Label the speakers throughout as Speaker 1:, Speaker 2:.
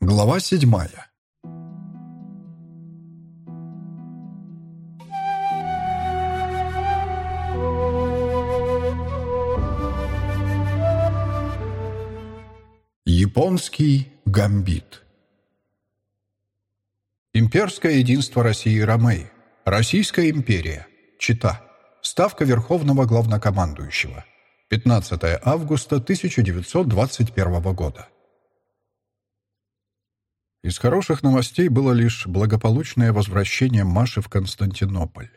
Speaker 1: Глава седьмая. Японский гамбит. Имперское единство России и Ромеи. Российская империя. Чита. Ставка Верховного Главнокомандующего. 15 августа 1921 года. Из хороших новостей было лишь благополучное возвращение Маши в Константинополь.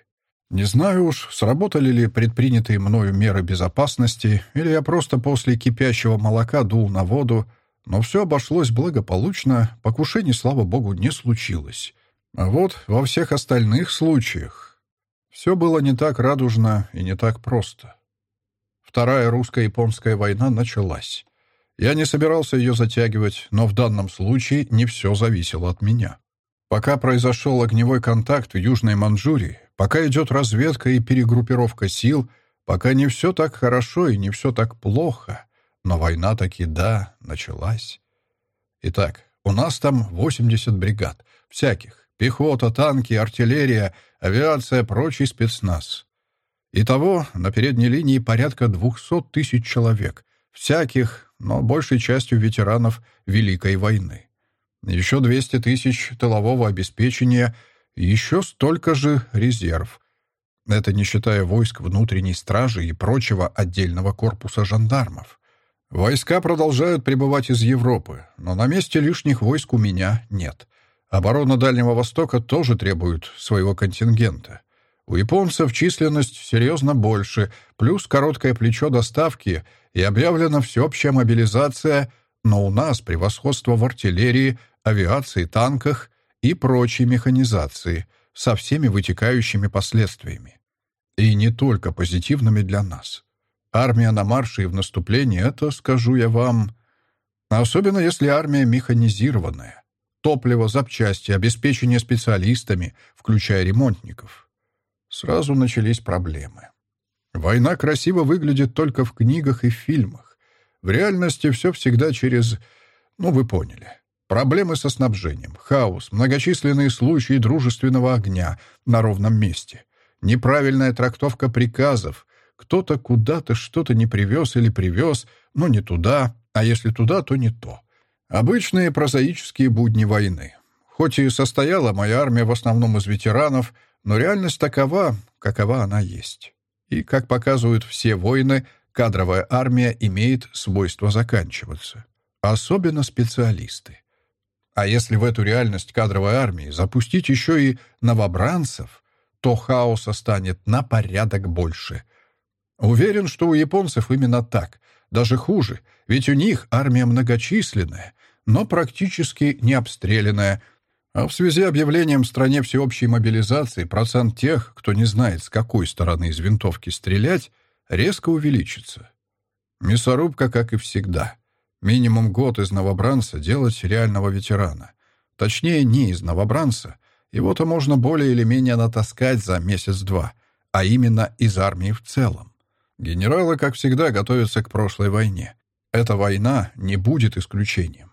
Speaker 1: Не знаю уж, сработали ли предпринятые мною меры безопасности, или я просто после кипящего молока дул на воду, но все обошлось благополучно, покушений, слава богу, не случилось. А вот во всех остальных случаях все было не так радужно и не так просто. Вторая русско-японская война началась. Я не собирался ее затягивать, но в данном случае не все зависело от меня. Пока произошел огневой контакт в Южной Манчжурии, пока идет разведка и перегруппировка сил, пока не все так хорошо и не все так плохо, но война таки, да, началась. Итак, у нас там 80 бригад, всяких, пехота, танки, артиллерия, авиация, прочий спецназ. Итого на передней линии порядка 200 тысяч человек, всяких, но большей частью ветеранов Великой войны. Еще 200 тысяч тылового обеспечения, еще столько же резерв. Это не считая войск внутренней стражи и прочего отдельного корпуса жандармов. Войска продолжают прибывать из Европы, но на месте лишних войск у меня нет. Оборона Дальнего Востока тоже требует своего контингента. У японцев численность серьезно больше, плюс короткое плечо доставки — и объявлена всеобщая мобилизация, но у нас превосходство в артиллерии, авиации, танках и прочей механизации со всеми вытекающими последствиями. И не только позитивными для нас. Армия на марше и в наступлении — это, скажу я вам, особенно если армия механизированная. Топливо, запчасти, обеспечение специалистами, включая ремонтников. Сразу начались проблемы. Война красиво выглядит только в книгах и фильмах. В реальности все всегда через... Ну, вы поняли. Проблемы со снабжением, хаос, многочисленные случаи дружественного огня на ровном месте, неправильная трактовка приказов, кто-то куда-то что-то не привез или привез, но не туда, а если туда, то не то. Обычные прозаические будни войны. Хоть и состояла моя армия в основном из ветеранов, но реальность такова, какова она есть. И, как показывают все войны, кадровая армия имеет свойство заканчиваться. Особенно специалисты. А если в эту реальность кадровой армии запустить еще и новобранцев, то хаоса станет на порядок больше. Уверен, что у японцев именно так. Даже хуже, ведь у них армия многочисленная, но практически не обстрелянная, а в связи с объявлением в стране всеобщей мобилизации процент тех, кто не знает, с какой стороны из винтовки стрелять, резко увеличится. Мясорубка, как и всегда. Минимум год из новобранца делать реального ветерана. Точнее, не из новобранца. Его-то можно более или менее натаскать за месяц-два, а именно из армии в целом. Генералы, как всегда, готовятся к прошлой войне. Эта война не будет исключением.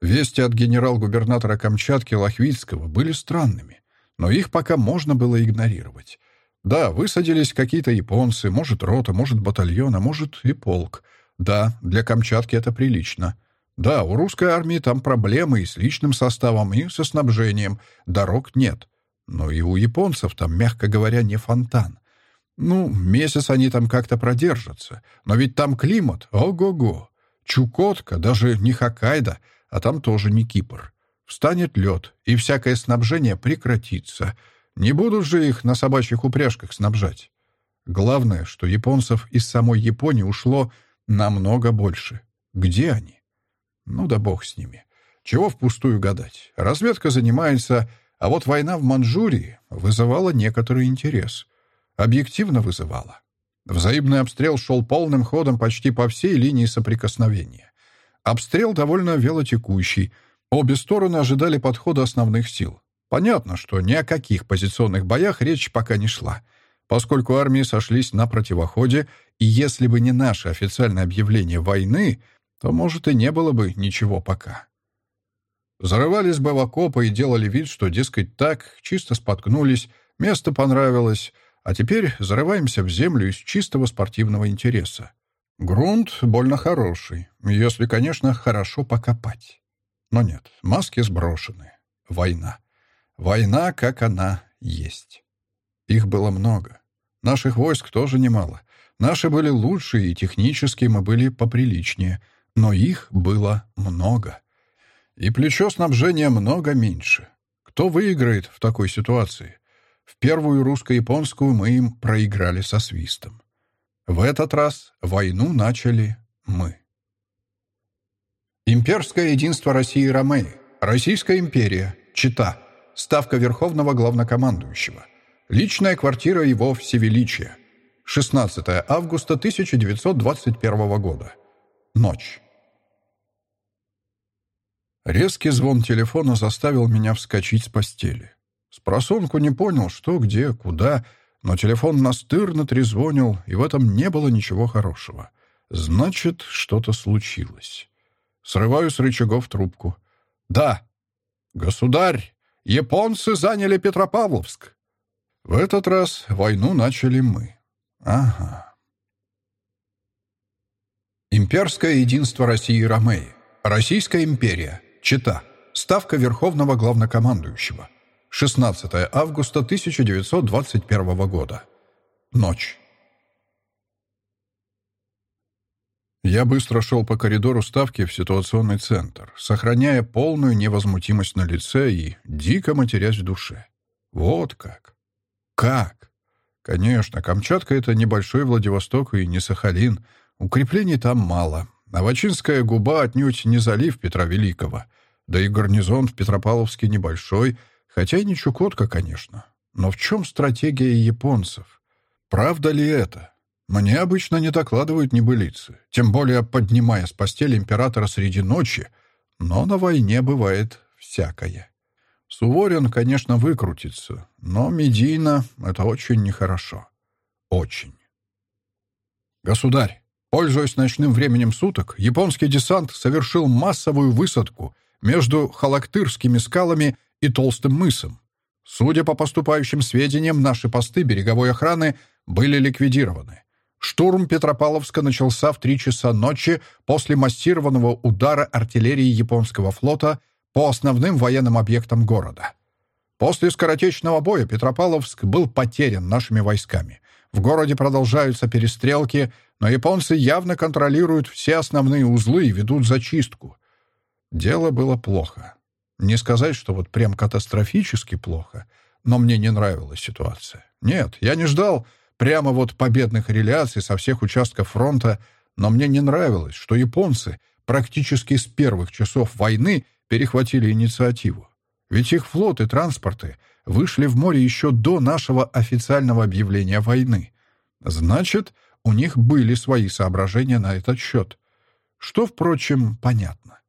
Speaker 1: Вести от генерал-губернатора Камчатки Лохвицкого были странными, но их пока можно было игнорировать. Да, высадились какие-то японцы, может, рота, может, батальон, а может, и полк. Да, для Камчатки это прилично. Да, у русской армии там проблемы и с личным составом, и со снабжением. Дорог нет. Но и у японцев там, мягко говоря, не фонтан. Ну, месяц они там как-то продержатся. Но ведь там климат, ого-го. Чукотка, даже не Хоккайдо — а там тоже не Кипр. Встанет лед, и всякое снабжение прекратится. Не будут же их на собачьих упряжках снабжать. Главное, что японцев из самой Японии ушло намного больше. Где они? Ну да бог с ними. Чего впустую гадать? Разведка занимается, а вот война в Манчжурии вызывала некоторый интерес. Объективно вызывала. Взаимный обстрел шел полным ходом почти по всей линии соприкосновения. Обстрел довольно велотекущий. Обе стороны ожидали подхода основных сил. Понятно, что ни о каких позиционных боях речь пока не шла, поскольку армии сошлись на противоходе, и если бы не наше официальное объявление войны, то, может, и не было бы ничего пока. Зарывались бы в окопы и делали вид, что, дескать, так, чисто споткнулись, место понравилось, а теперь зарываемся в землю из чистого спортивного интереса. Грунт больно хороший, если, конечно, хорошо покопать. Но нет, маски сброшены. Война. Война, как она есть. Их было много. Наших войск тоже немало. Наши были лучшие, и технически мы были поприличнее. Но их было много. И плечо снабжения много меньше. Кто выиграет в такой ситуации? В первую русско-японскую мы им проиграли со свистом. В этот раз войну начали мы. Имперское единство России и Ромеи. Российская империя. Чита. Ставка Верховного Главнокомандующего. Личная квартира его всевеличия. 16 августа 1921 года. Ночь. Резкий звон телефона заставил меня вскочить с постели. Спросонку не понял, что, где, куда, но телефон настырно трезвонил, и в этом не было ничего хорошего. Значит, что-то случилось. Срываю с рычагов трубку. «Да!» «Государь! Японцы заняли Петропавловск!» В этот раз войну начали мы. Ага. Имперское единство России и Ромеи. Российская империя. Чита. Ставка Верховного Главнокомандующего. 16 августа 1921 года. Ночь. Я быстро шел по коридору ставки в ситуационный центр, сохраняя полную невозмутимость на лице и дико матерясь в душе. Вот как. Как? Конечно, Камчатка — это небольшой Владивосток и не Сахалин. Укреплений там мало. Авачинская губа отнюдь не залив Петра Великого. Да и гарнизон в Петропавловске небольшой — Хотя и не Чукотка, конечно. Но в чем стратегия японцев? Правда ли это? Мне обычно не докладывают небылицы, тем более поднимая с постели императора среди ночи, но на войне бывает всякое. Суворин, конечно, выкрутится, но медийно это очень нехорошо. Очень. Государь, пользуясь ночным временем суток, японский десант совершил массовую высадку между Халактырскими скалами и Толстым мысом. Судя по поступающим сведениям, наши посты береговой охраны были ликвидированы. Штурм Петропавловска начался в три часа ночи после массированного удара артиллерии японского флота по основным военным объектам города. После скоротечного боя Петропавловск был потерян нашими войсками. В городе продолжаются перестрелки, но японцы явно контролируют все основные узлы и ведут зачистку. Дело было плохо. Не сказать, что вот прям катастрофически плохо, но мне не нравилась ситуация. Нет, я не ждал прямо вот победных реляций со всех участков фронта, но мне не нравилось, что японцы практически с первых часов войны перехватили инициативу. Ведь их флот и транспорты вышли в море еще до нашего официального объявления войны. Значит, у них были свои соображения на этот счет. Что, впрочем, понятно.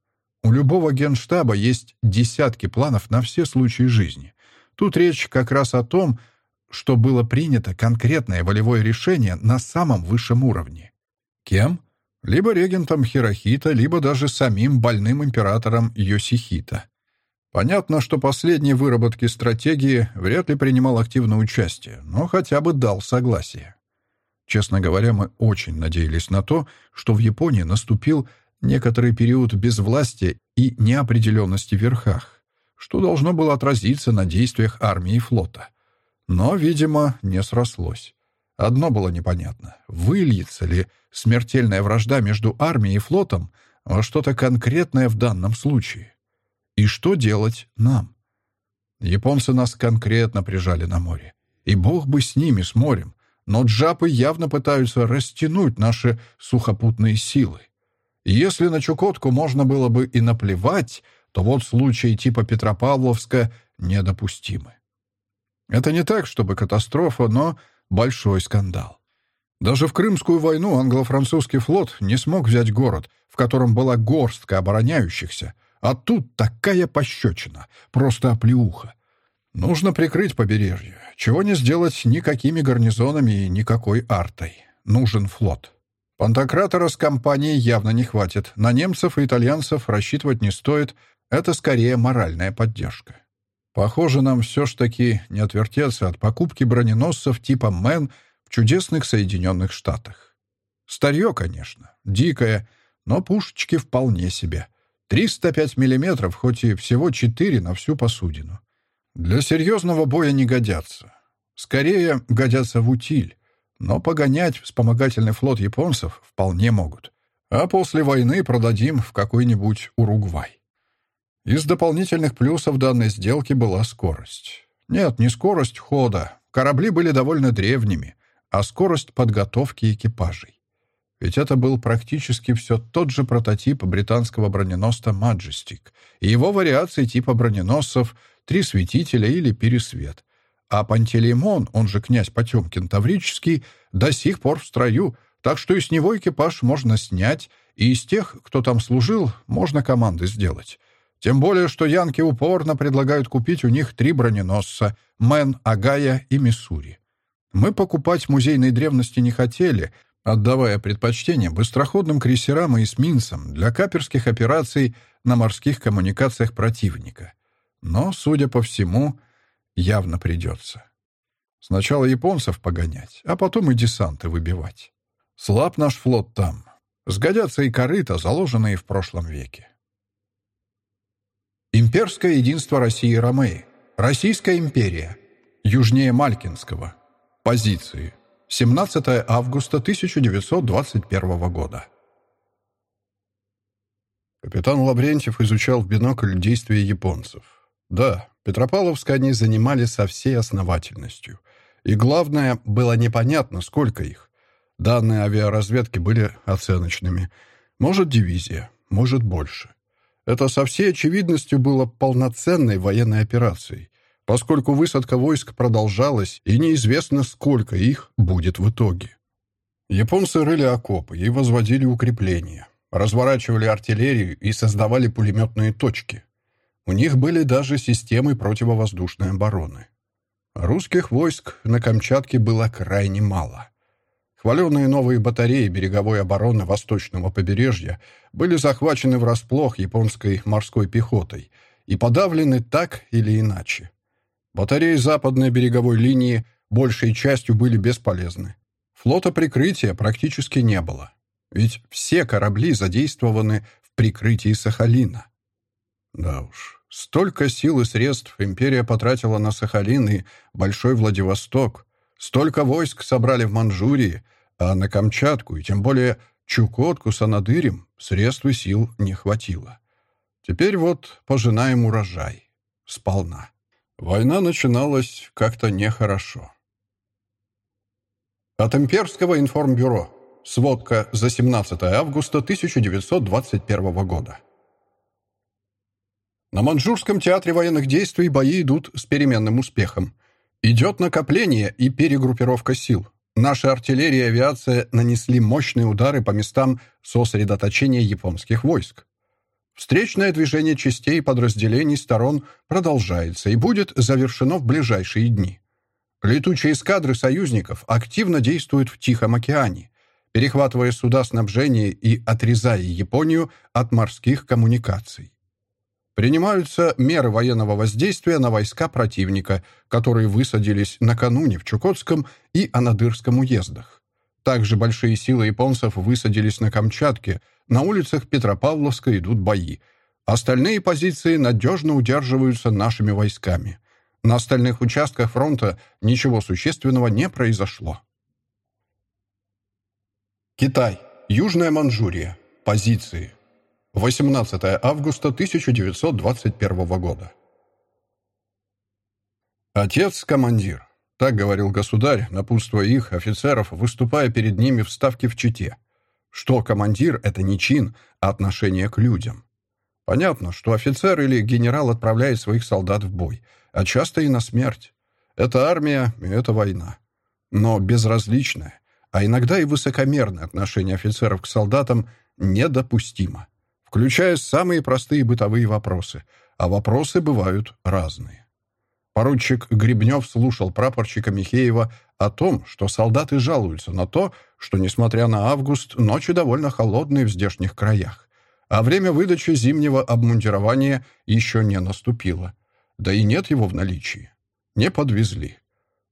Speaker 1: У любого генштаба есть десятки планов на все случаи жизни. Тут речь как раз о том, что было принято конкретное волевое решение на самом высшем уровне. Кем? Либо регентом Хирохита, либо даже самим больным императором Йосихита. Понятно, что последний в выработке стратегии вряд ли принимал активное участие, но хотя бы дал согласие. Честно говоря, мы очень надеялись на то, что в Японии наступил некоторый период безвластия и неопределенности в верхах, что должно было отразиться на действиях армии и флота. Но, видимо, не срослось. Одно было непонятно. Выльется ли смертельная вражда между армией и флотом во что-то конкретное в данном случае? И что делать нам? Японцы нас конкретно прижали на море. И бог бы с ними, с морем. Но джапы явно пытаются растянуть наши сухопутные силы. Если на Чукотку можно было бы и наплевать, то вот случаи типа Петропавловска недопустимы. Это не так, чтобы катастрофа, но большой скандал. Даже в Крымскую войну англо-французский флот не смог взять город, в котором была горстка обороняющихся, а тут такая пощечина, просто оплеуха. Нужно прикрыть побережье, чего не сделать никакими гарнизонами и никакой артой. Нужен флот. Пантократора с компанией явно не хватит. На немцев и итальянцев рассчитывать не стоит. Это скорее моральная поддержка. Похоже, нам все ж таки не отвертеться от покупки броненосцев типа «Мэн» в чудесных Соединенных Штатах. Старье, конечно, дикое, но пушечки вполне себе. 305 миллиметров, хоть и всего 4 на всю посудину. Для серьезного боя не годятся. Скорее, годятся в утиль, но погонять вспомогательный флот японцев вполне могут. А после войны продадим в какой-нибудь Уругвай. Из дополнительных плюсов данной сделки была скорость. Нет, не скорость хода. Корабли были довольно древними, а скорость подготовки экипажей. Ведь это был практически все тот же прототип британского броненосца «Маджестик» и его вариации типа броненосцев «Три светителя» или «Пересвет». А Пантелеймон, он же князь Потемкин Таврический, до сих пор в строю, так что и с него экипаж можно снять, и из тех, кто там служил, можно команды сделать. Тем более, что янки упорно предлагают купить у них три броненосца — Мэн, Агая и Миссури. Мы покупать музейной древности не хотели, отдавая предпочтение быстроходным крейсерам и эсминцам для каперских операций на морских коммуникациях противника. Но, судя по всему, явно придется. Сначала японцев погонять, а потом и десанты выбивать. Слаб наш флот там. Сгодятся и корыта, заложенные в прошлом веке. Имперское единство России и Ромеи. Российская империя. Южнее Малькинского. Позиции. 17 августа 1921 года. Капитан Лаврентьев изучал в бинокль действия японцев. Да, Петропавловск они занимали со всей основательностью. И главное, было непонятно, сколько их. Данные авиаразведки были оценочными. Может, дивизия, может, больше. Это со всей очевидностью было полноценной военной операцией, поскольку высадка войск продолжалась, и неизвестно, сколько их будет в итоге. Японцы рыли окопы и возводили укрепления, разворачивали артиллерию и создавали пулеметные точки. У них были даже системы противовоздушной обороны. Русских войск на Камчатке было крайне мало. Хваленные новые батареи береговой обороны восточного побережья были захвачены врасплох японской морской пехотой и подавлены так или иначе. Батареи западной береговой линии большей частью были бесполезны. Флота прикрытия практически не было, ведь все корабли задействованы в прикрытии Сахалина. Да уж, столько сил и средств империя потратила на Сахалин и Большой Владивосток, столько войск собрали в Манчжурии, а на Камчатку, и тем более Чукотку с Анадырем, средств и сил не хватило. Теперь вот пожинаем урожай. Сполна. Война начиналась как-то нехорошо. От Имперского информбюро. Сводка за 17 августа 1921 года. На Манчжурском театре военных действий бои идут с переменным успехом. Идет накопление и перегруппировка сил. Наша артиллерия и авиация нанесли мощные удары по местам сосредоточения японских войск. Встречное движение частей и подразделений сторон продолжается и будет завершено в ближайшие дни. Летучие эскадры союзников активно действуют в Тихом океане, перехватывая суда снабжения и отрезая Японию от морских коммуникаций. Принимаются меры военного воздействия на войска противника, которые высадились накануне в Чукотском и Анадырском уездах. Также большие силы японцев высадились на Камчатке, на улицах Петропавловска идут бои. Остальные позиции надежно удерживаются нашими войсками. На остальных участках фронта ничего существенного не произошло. Китай. Южная Манчжурия. Позиции. 18 августа 1921 года. «Отец — командир», — так говорил государь, напутствуя их, офицеров, выступая перед ними в ставке в Чите. Что командир — это не чин, а отношение к людям. Понятно, что офицер или генерал отправляет своих солдат в бой, а часто и на смерть. Это армия и это война. Но безразличное, а иногда и высокомерное отношение офицеров к солдатам недопустимо включая самые простые бытовые вопросы, а вопросы бывают разные. Поручик Гребнев слушал прапорщика Михеева о том, что солдаты жалуются на то, что, несмотря на август, ночи довольно холодные в здешних краях, а время выдачи зимнего обмундирования еще не наступило. Да и нет его в наличии. Не подвезли.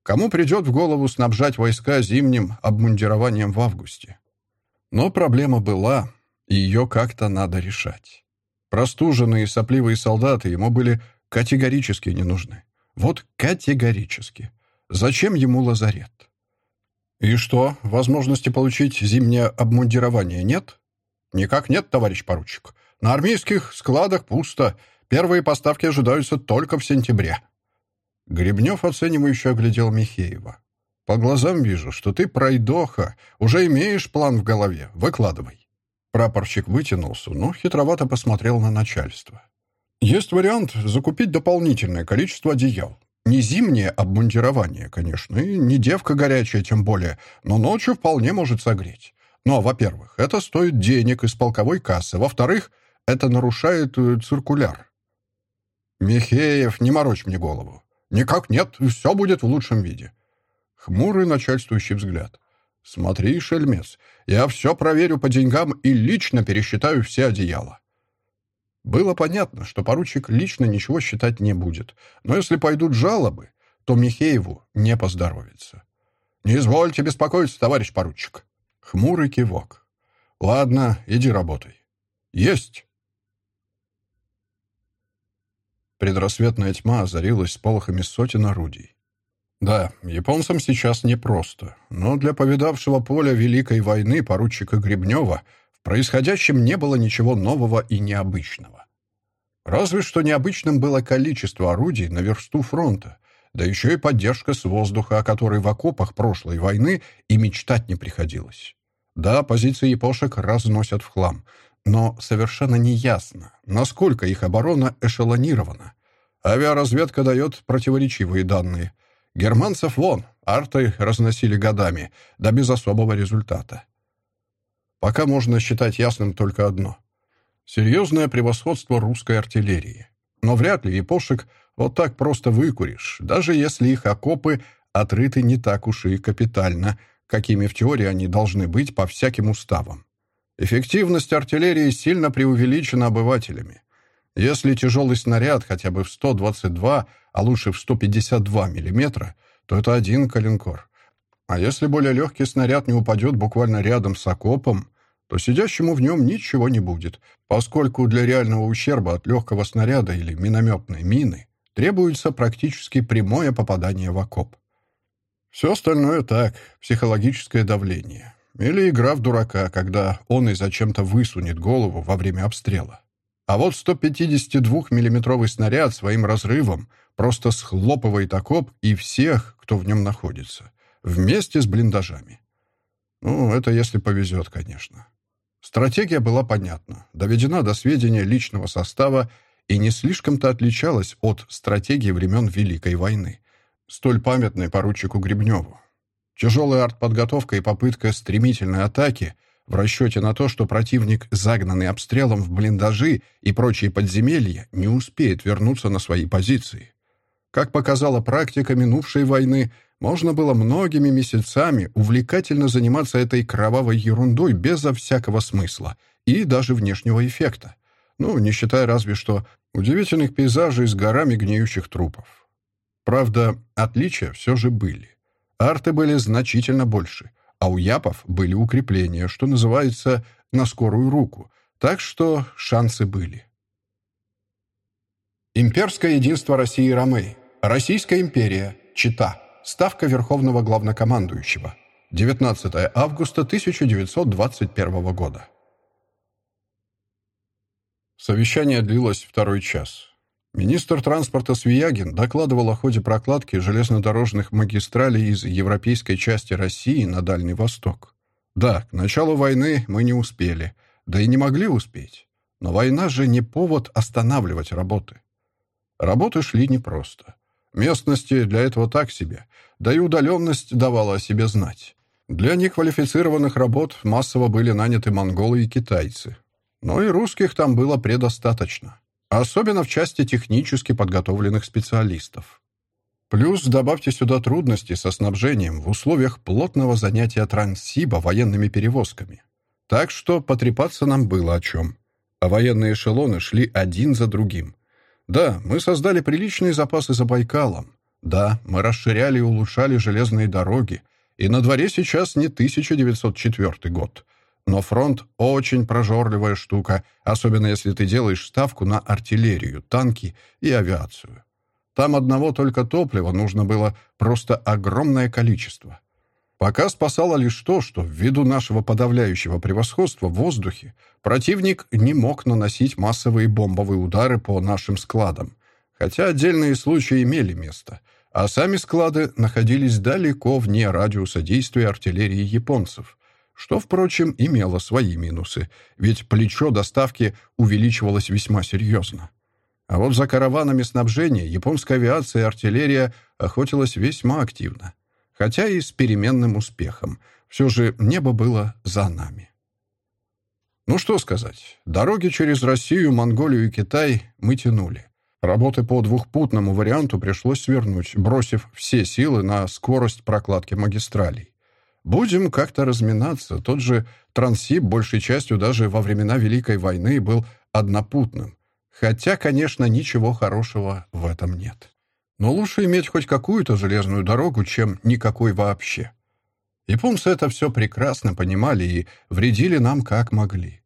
Speaker 1: Кому придет в голову снабжать войска зимним обмундированием в августе? Но проблема была, ее как-то надо решать. Простуженные сопливые солдаты ему были категорически не нужны. Вот категорически. Зачем ему лазарет? И что, возможности получить зимнее обмундирование нет? Никак нет, товарищ поручик. На армейских складах пусто. Первые поставки ожидаются только в сентябре. Гребнев оценивающе оглядел Михеева. По глазам вижу, что ты пройдоха, уже имеешь план в голове. Выкладывай. Прапорщик вытянулся, но хитровато посмотрел на начальство. Есть вариант закупить дополнительное количество одеял. Не зимнее обмундирование, конечно, и не девка горячая тем более, но ночью вполне может согреть. Но, во-первых, это стоит денег из полковой кассы. Во-вторых, это нарушает э, циркуляр. «Михеев, не морочь мне голову». «Никак нет, все будет в лучшем виде». Хмурый начальствующий взгляд. «Смотри, шельмец, я все проверю по деньгам и лично пересчитаю все одеяла». Было понятно, что поручик лично ничего считать не будет, но если пойдут жалобы, то Михееву не поздоровится. «Не извольте беспокоиться, товарищ поручик». Хмурый кивок. «Ладно, иди работай». «Есть». Предрассветная тьма озарилась сполохами сотен орудий. Да, японцам сейчас непросто, но для повидавшего поля Великой войны поручика Гребнева в происходящем не было ничего нового и необычного. Разве что необычным было количество орудий на версту фронта, да еще и поддержка с воздуха, о которой в окопах прошлой войны и мечтать не приходилось. Да, позиции япошек разносят в хлам, но совершенно неясно, насколько их оборона эшелонирована. Авиаразведка дает противоречивые данные. Германцев вон, арты разносили годами, да без особого результата. Пока можно считать ясным только одно. Серьезное превосходство русской артиллерии. Но вряд ли япошек вот так просто выкуришь, даже если их окопы отрыты не так уж и капитально, какими в теории они должны быть по всяким уставам. Эффективность артиллерии сильно преувеличена обывателями. Если тяжелый снаряд хотя бы в 122, а лучше в 152 мм, то это один калинкор. А если более легкий снаряд не упадет буквально рядом с окопом, то сидящему в нем ничего не будет, поскольку для реального ущерба от легкого снаряда или минометной мины требуется практически прямое попадание в окоп. Все остальное так, психологическое давление. Или игра в дурака, когда он и зачем-то высунет голову во время обстрела. А вот 152 миллиметровый снаряд своим разрывом просто схлопывает окоп и всех, кто в нем находится, вместе с блиндажами. Ну, это если повезет, конечно. Стратегия была понятна, доведена до сведения личного состава и не слишком-то отличалась от стратегии времен Великой войны, столь памятной поручику Гребневу. Тяжелая артподготовка и попытка стремительной атаки в расчете на то, что противник, загнанный обстрелом в блиндажи и прочие подземелья, не успеет вернуться на свои позиции. Как показала практика минувшей войны, можно было многими месяцами увлекательно заниматься этой кровавой ерундой безо всякого смысла и даже внешнего эффекта. Ну, не считая разве что удивительных пейзажей с горами гниющих трупов. Правда, отличия все же были. Арты были значительно больше, а у япов были укрепления, что называется, на скорую руку, так что шансы были. Имперское единство России и Ромей. Российская империя. Чита. Ставка Верховного Главнокомандующего. 19 августа 1921 года. Совещание длилось второй час. Министр транспорта Свиягин докладывал о ходе прокладки железнодорожных магистралей из европейской части России на Дальний Восток. Да, к началу войны мы не успели, да и не могли успеть. Но война же не повод останавливать работы. Работы шли непросто. Местности для этого так себе, да и удаленность давала о себе знать. Для неквалифицированных работ массово были наняты монголы и китайцы. Но и русских там было предостаточно особенно в части технически подготовленных специалистов. Плюс добавьте сюда трудности со снабжением в условиях плотного занятия Транссиба военными перевозками. Так что потрепаться нам было о чем. а военные эшелоны шли один за другим. Да, мы создали приличные запасы за Байкалом. Да, мы расширяли и улучшали железные дороги. И на дворе сейчас не 1904 год. Но фронт — очень прожорливая штука, особенно если ты делаешь ставку на артиллерию, танки и авиацию. Там одного только топлива нужно было просто огромное количество. Пока спасало лишь то, что ввиду нашего подавляющего превосходства в воздухе противник не мог наносить массовые бомбовые удары по нашим складам, хотя отдельные случаи имели место, а сами склады находились далеко вне радиуса действия артиллерии японцев, что, впрочем, имело свои минусы, ведь плечо доставки увеличивалось весьма серьезно. А вот за караванами снабжения японская авиация и артиллерия охотилась весьма активно хотя и с переменным успехом. Все же небо было за нами. Ну что сказать, дороги через Россию, Монголию и Китай мы тянули. Работы по двухпутному варианту пришлось свернуть, бросив все силы на скорость прокладки магистралей. Будем как-то разминаться. Тот же Трансип большей частью даже во времена Великой войны был однопутным. Хотя, конечно, ничего хорошего в этом нет. Но лучше иметь хоть какую-то железную дорогу, чем никакой вообще. Японцы это все прекрасно понимали и вредили нам как могли.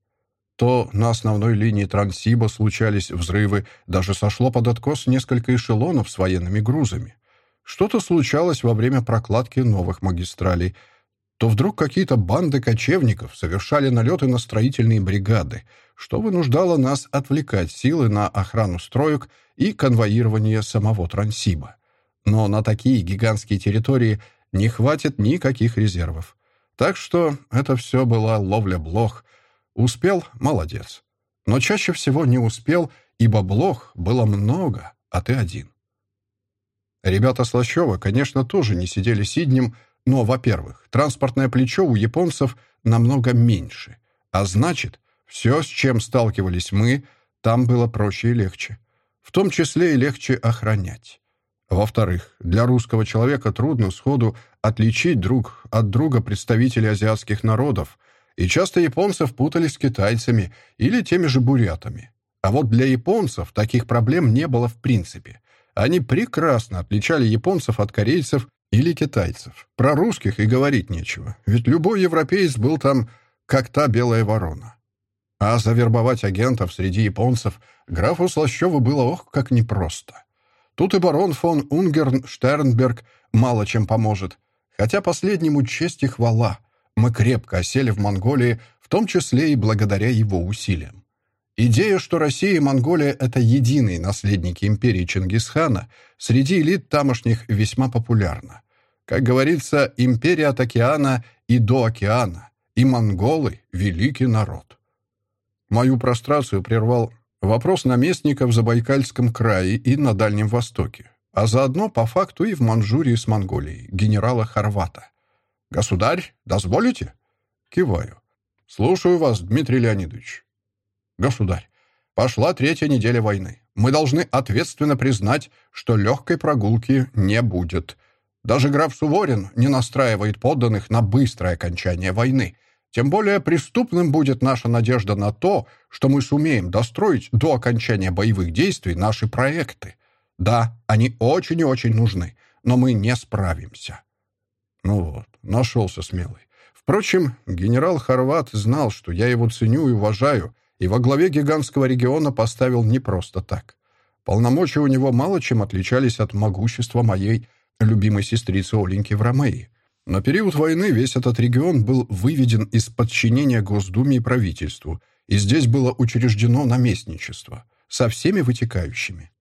Speaker 1: То на основной линии Транссиба случались взрывы, даже сошло под откос несколько эшелонов с военными грузами. Что-то случалось во время прокладки новых магистралей, то вдруг какие-то банды кочевников совершали налеты на строительные бригады, что вынуждало нас отвлекать силы на охрану строек и конвоирование самого Трансиба. Но на такие гигантские территории не хватит никаких резервов. Так что это все была ловля блох. Успел — молодец. Но чаще всего не успел, ибо блох было много, а ты один. Ребята Слащева, конечно, тоже не сидели сиднем, но, во-первых, транспортное плечо у японцев намного меньше, а значит, все, с чем сталкивались мы, там было проще и легче в том числе и легче охранять. Во-вторых, для русского человека трудно сходу отличить друг от друга представителей азиатских народов, и часто японцев путали с китайцами или теми же бурятами. А вот для японцев таких проблем не было в принципе. Они прекрасно отличали японцев от корейцев или китайцев. Про русских и говорить нечего, ведь любой европеец был там как та белая ворона. А завербовать агентов среди японцев графу Слащеву было ох, как непросто. Тут и барон фон Унгерн Штернберг мало чем поможет. Хотя последнему честь и хвала. Мы крепко осели в Монголии, в том числе и благодаря его усилиям. Идея, что Россия и Монголия — это единые наследники империи Чингисхана, среди элит тамошних весьма популярна. Как говорится, империя от океана и до океана, и монголы — великий народ. Мою прострацию прервал вопрос наместника в Забайкальском крае и на Дальнем Востоке, а заодно по факту и в Манчжурии с Монголией, генерала Хорвата. «Государь, дозволите?» Киваю. «Слушаю вас, Дмитрий Леонидович». «Государь, пошла третья неделя войны. Мы должны ответственно признать, что легкой прогулки не будет. Даже граф Суворин не настраивает подданных на быстрое окончание войны, тем более преступным будет наша надежда на то, что мы сумеем достроить до окончания боевых действий наши проекты. Да, они очень и очень нужны, но мы не справимся. Ну вот, нашелся смелый. Впрочем, генерал Хорват знал, что я его ценю и уважаю, и во главе гигантского региона поставил не просто так. Полномочия у него мало чем отличались от могущества моей любимой сестрицы Оленьки в Ромеи. На период войны весь этот регион был выведен из подчинения Госдуме и правительству, и здесь было учреждено наместничество со всеми вытекающими.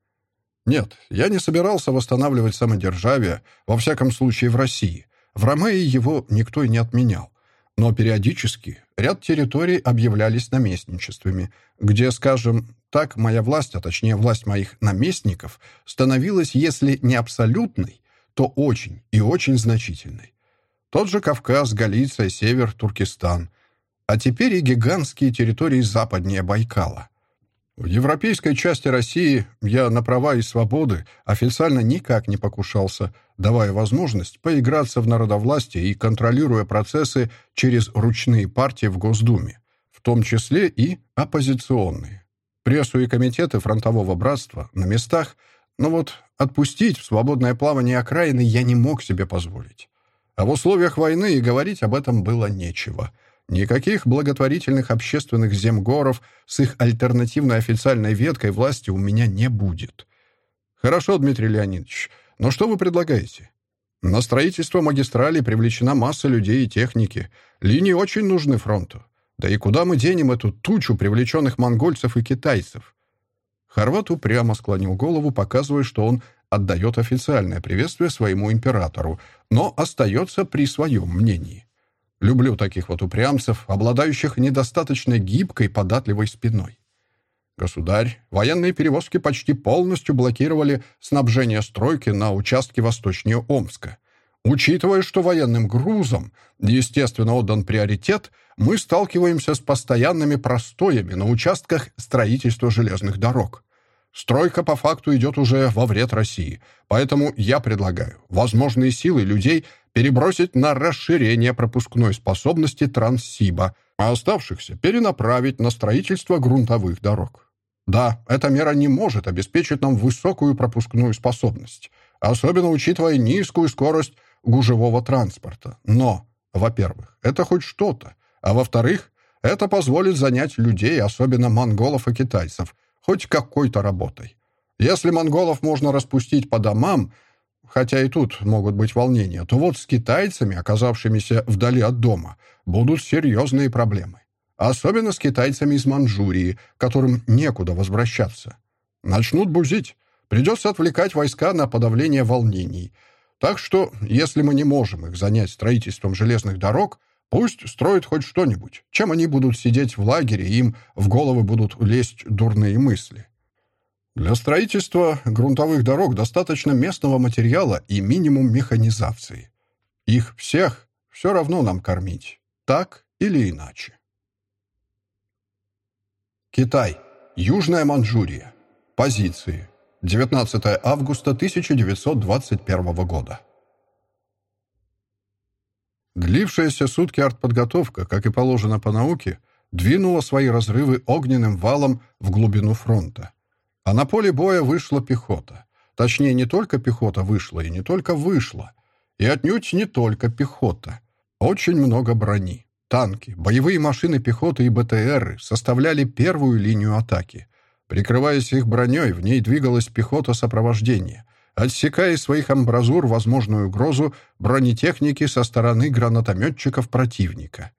Speaker 1: Нет, я не собирался восстанавливать самодержавие, во всяком случае в России. В Ромеи его никто и не отменял. Но периодически ряд территорий объявлялись наместничествами, где, скажем так, моя власть, а точнее власть моих наместников, становилась, если не абсолютной, то очень и очень значительной. Тот же Кавказ, Галиция, Север, Туркестан. А теперь и гигантские территории западнее Байкала. В европейской части России я на права и свободы официально никак не покушался, давая возможность поиграться в народовластие и контролируя процессы через ручные партии в Госдуме, в том числе и оппозиционные. Прессу и комитеты фронтового братства на местах, но вот отпустить в свободное плавание окраины я не мог себе позволить. А в условиях войны и говорить об этом было нечего. Никаких благотворительных общественных земгоров с их альтернативной официальной веткой власти у меня не будет. Хорошо, Дмитрий Леонидович, но что вы предлагаете? На строительство магистрали привлечена масса людей и техники. Линии очень нужны фронту. Да и куда мы денем эту тучу привлеченных монгольцев и китайцев? Хорват упрямо склонил голову, показывая, что он отдает официальное приветствие своему императору, но остается при своем мнении. Люблю таких вот упрямцев, обладающих недостаточно гибкой, податливой спиной. Государь, военные перевозки почти полностью блокировали снабжение стройки на участке восточнее Омска. Учитывая, что военным грузом, естественно, отдан приоритет, мы сталкиваемся с постоянными простоями на участках строительства железных дорог. Стройка по факту идет уже во вред России, поэтому я предлагаю возможные силы людей перебросить на расширение пропускной способности Транссиба, а оставшихся перенаправить на строительство грунтовых дорог. Да, эта мера не может обеспечить нам высокую пропускную способность, особенно учитывая низкую скорость гужевого транспорта. Но, во-первых, это хоть что-то, а во-вторых, это позволит занять людей, особенно монголов и китайцев, хоть какой-то работой. Если монголов можно распустить по домам, хотя и тут могут быть волнения, то вот с китайцами, оказавшимися вдали от дома, будут серьезные проблемы. Особенно с китайцами из Манчжурии, которым некуда возвращаться. Начнут бузить. Придется отвлекать войска на подавление волнений. Так что, если мы не можем их занять строительством железных дорог, пусть строят хоть что-нибудь. Чем они будут сидеть в лагере, им в головы будут лезть дурные мысли. Для строительства грунтовых дорог достаточно местного материала и минимум механизации. Их всех все равно нам кормить, так или иначе. Китай. Южная Манчжурия. Позиции. 19 августа 1921 года. Длившаяся сутки артподготовка, как и положено по науке, двинула свои разрывы огненным валом в глубину фронта. А на поле боя вышла пехота. Точнее, не только пехота вышла, и не только вышла. И отнюдь не только пехота. Очень много брони. Танки, боевые машины пехоты и БТРы составляли первую линию атаки. Прикрываясь их броней, в ней двигалась пехота сопровождения, отсекая из своих амбразур возможную угрозу бронетехники со стороны гранатометчиков противника.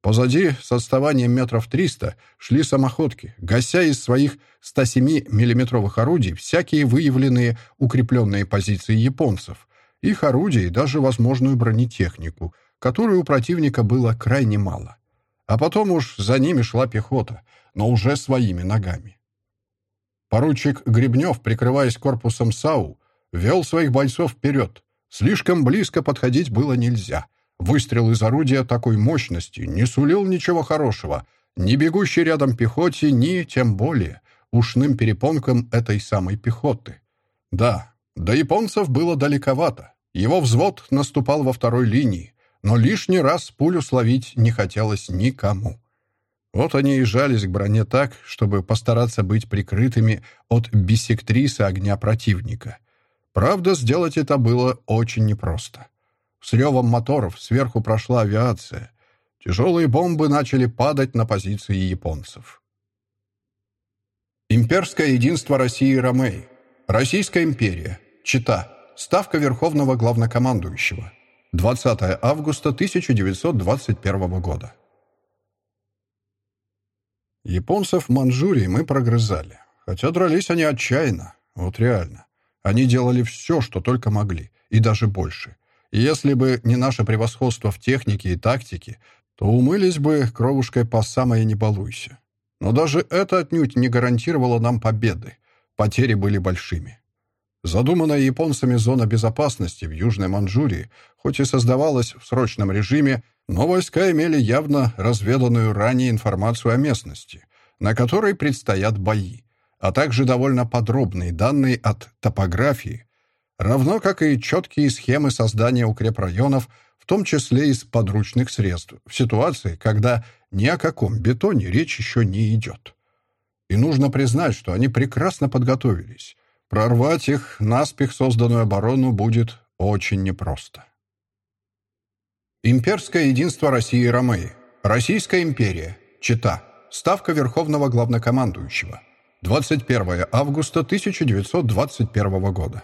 Speaker 1: Позади, с отставанием метров триста, шли самоходки, гася из своих 107 миллиметровых орудий всякие выявленные укрепленные позиции японцев, их орудия и даже возможную бронетехнику — которой у противника было крайне мало. А потом уж за ними шла пехота, но уже своими ногами. Поручик Гребнев, прикрываясь корпусом САУ, вел своих бойцов вперед. Слишком близко подходить было нельзя. Выстрел из орудия такой мощности не сулил ничего хорошего, ни бегущей рядом пехоте, ни, тем более, ушным перепонкам этой самой пехоты. Да, до японцев было далековато. Его взвод наступал во второй линии, но лишний раз пулю словить не хотелось никому. Вот они и жались к броне так, чтобы постараться быть прикрытыми от биссектрисы огня противника. Правда, сделать это было очень непросто. С ревом моторов сверху прошла авиация. Тяжелые бомбы начали падать на позиции японцев. Имперское единство России и Ромей. Российская империя. Чита. Ставка Верховного Главнокомандующего. 20 августа 1921 года. Японцев в Манчжурии мы прогрызали. Хотя дрались они отчаянно. Вот реально. Они делали все, что только могли. И даже больше. И если бы не наше превосходство в технике и тактике, то умылись бы кровушкой по самое не балуйся. Но даже это отнюдь не гарантировало нам победы. Потери были большими. Задуманная японцами зона безопасности в Южной Манчжурии, хоть и создавалась в срочном режиме, но войска имели явно разведанную ранее информацию о местности, на которой предстоят бои, а также довольно подробные данные от топографии, равно как и четкие схемы создания укрепрайонов в том числе из подручных средств, в ситуации, когда ни о каком бетоне речь еще не идет. И нужно признать, что они прекрасно подготовились. Прорвать их наспех созданную оборону будет очень непросто. Имперское единство России и Ромеи. Российская империя. Чита. Ставка Верховного Главнокомандующего. 21 августа 1921 года.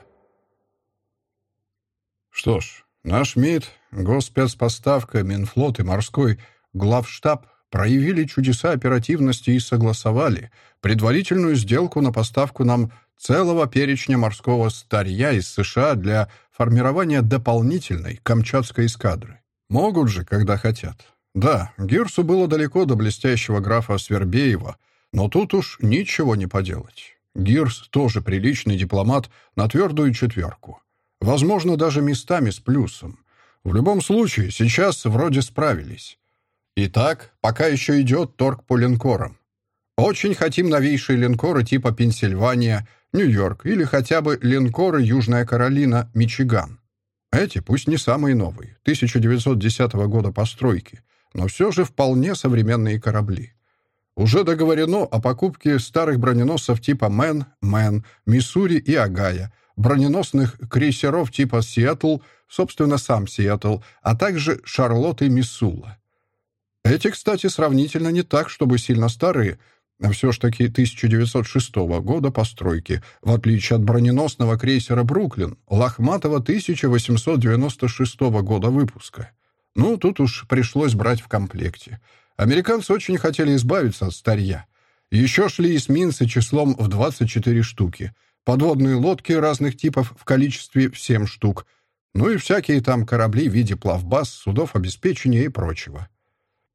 Speaker 1: Что ж, наш МИД, Госпецпоставка, Минфлот и морской главштаб проявили чудеса оперативности и согласовали предварительную сделку на поставку нам целого перечня морского старья из США для формирования дополнительной Камчатской эскадры. Могут же, когда хотят. Да, Гирсу было далеко до блестящего графа Свербеева, но тут уж ничего не поделать. Гирс тоже приличный дипломат на твердую четверку. Возможно, даже местами с плюсом. В любом случае, сейчас вроде справились. Итак, пока еще идет торг по линкорам. Очень хотим новейшие линкоры типа Пенсильвания, Нью-Йорк или хотя бы линкоры Южная Каролина, Мичиган. Эти, пусть не самые новые, 1910 года постройки, но все же вполне современные корабли. Уже договорено о покупке старых броненосцев типа Мэн, Мэн, Миссури и Огайо, броненосных крейсеров типа Сиэтл, собственно, сам Сиэтл, а также Шарлотт и Миссула. Эти, кстати, сравнительно не так, чтобы сильно старые, все ж таки 1906 года постройки, в отличие от броненосного крейсера «Бруклин», лохматого 1896 года выпуска. Ну, тут уж пришлось брать в комплекте. Американцы очень хотели избавиться от старья. Еще шли эсминцы числом в 24 штуки, подводные лодки разных типов в количестве в 7 штук, ну и всякие там корабли в виде плавбаз, судов обеспечения и прочего.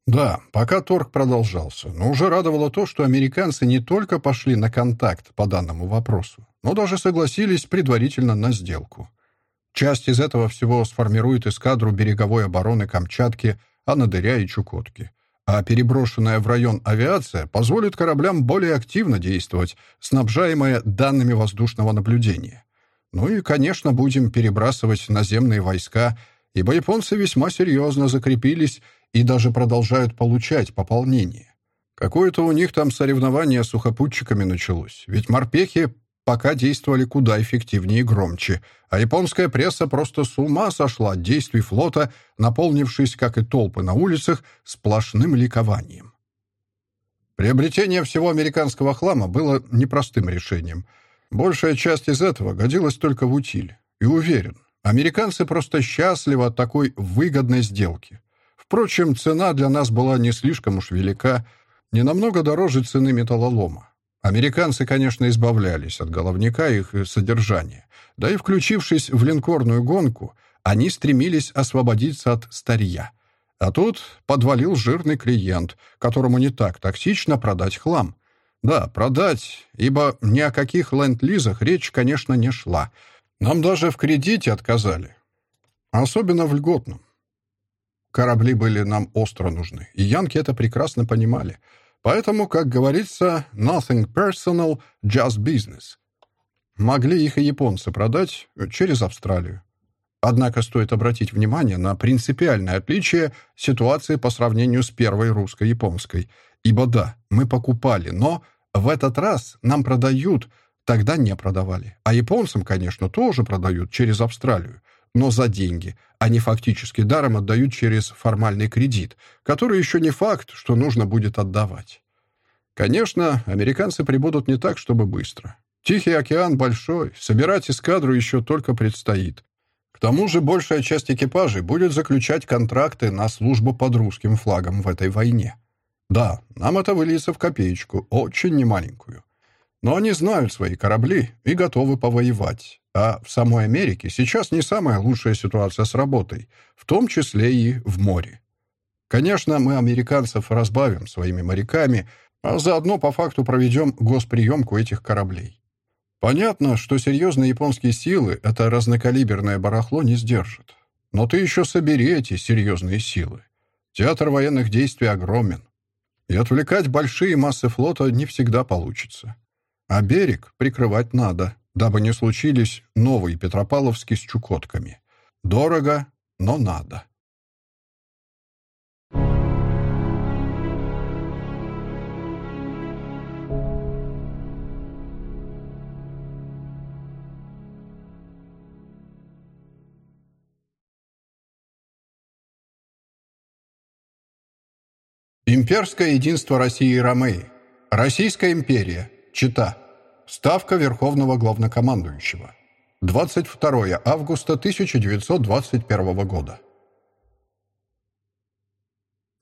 Speaker 1: Да, пока торг продолжался, но уже радовало то, что американцы не только пошли на контакт по данному вопросу, но даже согласились предварительно на сделку. Часть из этого всего сформирует эскадру береговой обороны Камчатки, Анадыря и Чукотки. А переброшенная в район авиация позволит кораблям более активно действовать, снабжаемая данными воздушного наблюдения. Ну и, конечно, будем перебрасывать наземные войска, ибо японцы весьма серьезно закрепились и даже продолжают получать пополнение. Какое-то у них там соревнование с сухопутчиками началось, ведь морпехи пока действовали куда эффективнее и громче, а японская пресса просто с ума сошла от действий флота, наполнившись, как и толпы на улицах, сплошным ликованием. Приобретение всего американского хлама было непростым решением. Большая часть из этого годилась только в утиль. И уверен, американцы просто счастливы от такой выгодной сделки. Впрочем, цена для нас была не слишком уж велика, не намного дороже цены металлолома. Американцы, конечно, избавлялись от головника их содержания, да и включившись в линкорную гонку, они стремились освободиться от старья. А тут подвалил жирный клиент, которому не так токсично продать хлам. Да, продать, ибо ни о каких ленд-лизах речь, конечно, не шла. Нам даже в кредите отказали. Особенно в льготном. Корабли были нам остро нужны, и янки это прекрасно понимали. Поэтому, как говорится, nothing personal, just business. Могли их и японцы продать через Австралию. Однако стоит обратить внимание на принципиальное отличие ситуации по сравнению с первой русско-японской. Ибо да, мы покупали, но в этот раз нам продают, тогда не продавали. А японцам, конечно, тоже продают через Австралию но за деньги. Они фактически даром отдают через формальный кредит, который еще не факт, что нужно будет отдавать. Конечно, американцы прибудут не так, чтобы быстро. Тихий океан большой, собирать эскадру еще только предстоит. К тому же большая часть экипажей будет заключать контракты на службу под русским флагом в этой войне. Да, нам это выльется в копеечку, очень немаленькую. Но они знают свои корабли и готовы повоевать. А в самой Америке сейчас не самая лучшая ситуация с работой, в том числе и в море. Конечно, мы американцев разбавим своими моряками, а заодно по факту проведем госприемку этих кораблей. Понятно, что серьезные японские силы это разнокалиберное барахло не сдержат. Но ты еще собери эти серьезные силы. Театр военных действий огромен. И отвлекать большие массы флота не всегда получится. А берег прикрывать надо, дабы не случились новые Петропавловские с Чукотками. Дорого, но надо. Имперское единство России и Ромеи. Российская империя. Чита. Ставка Верховного Главнокомандующего. 22 августа 1921 года.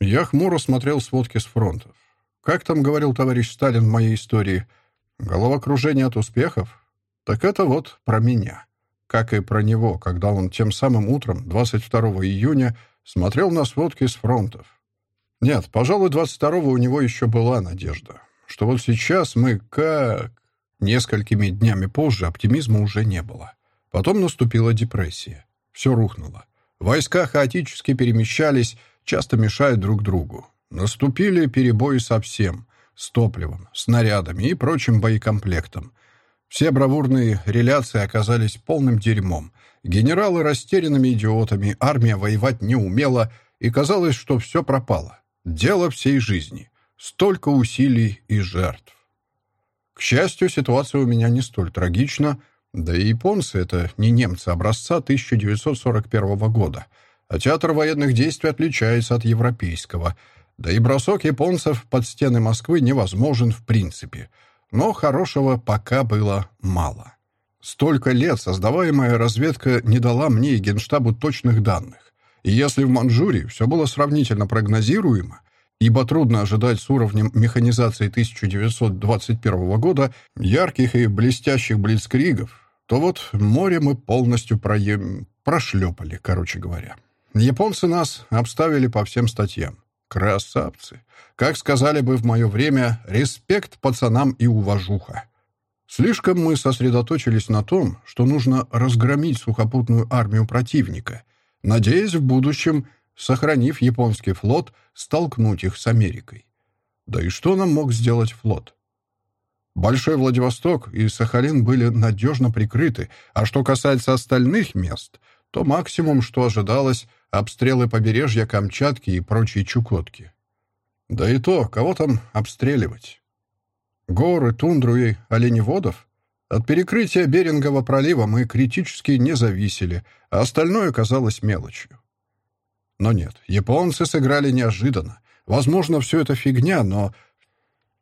Speaker 1: Я хмуро смотрел сводки с фронтов. Как там говорил товарищ Сталин в моей истории? Головокружение от успехов? Так это вот про меня. Как и про него, когда он тем самым утром, 22 июня, смотрел на сводки с фронтов. Нет, пожалуй, 22-го у него еще была надежда. Что вот сейчас мы как... Несколькими днями позже оптимизма уже не было. Потом наступила депрессия. Все рухнуло. Войска хаотически перемещались, часто мешая друг другу. Наступили перебои совсем, с топливом, снарядами и прочим боекомплектом. Все бравурные реляции оказались полным дерьмом. Генералы растерянными идиотами, армия воевать не умела, и казалось, что все пропало. Дело всей жизни. Столько усилий и жертв. К счастью, ситуация у меня не столь трагична, да и японцы — это не немцы образца 1941 года, а театр военных действий отличается от европейского, да и бросок японцев под стены Москвы невозможен в принципе, но хорошего пока было мало. Столько лет создаваемая разведка не дала мне и Генштабу точных данных. И если в Манчжурии все было сравнительно прогнозируемо, ибо трудно ожидать с уровнем механизации 1921 года ярких и блестящих блицкригов, то вот море мы полностью проем... прошлепали, короче говоря. Японцы нас обставили по всем статьям. Красавцы. Как сказали бы в мое время, респект пацанам и уважуха. Слишком мы сосредоточились на том, что нужно разгромить сухопутную армию противника, надеясь в будущем сохранив японский флот, столкнуть их с Америкой. Да и что нам мог сделать флот? Большой Владивосток и Сахалин были надежно прикрыты, а что касается остальных мест, то максимум, что ожидалось, обстрелы побережья Камчатки и прочие Чукотки. Да и то, кого там обстреливать? Горы, тундру и оленеводов? От перекрытия Берингового пролива мы критически не зависели, а остальное казалось мелочью. Но нет, японцы сыграли неожиданно. Возможно, все это фигня, но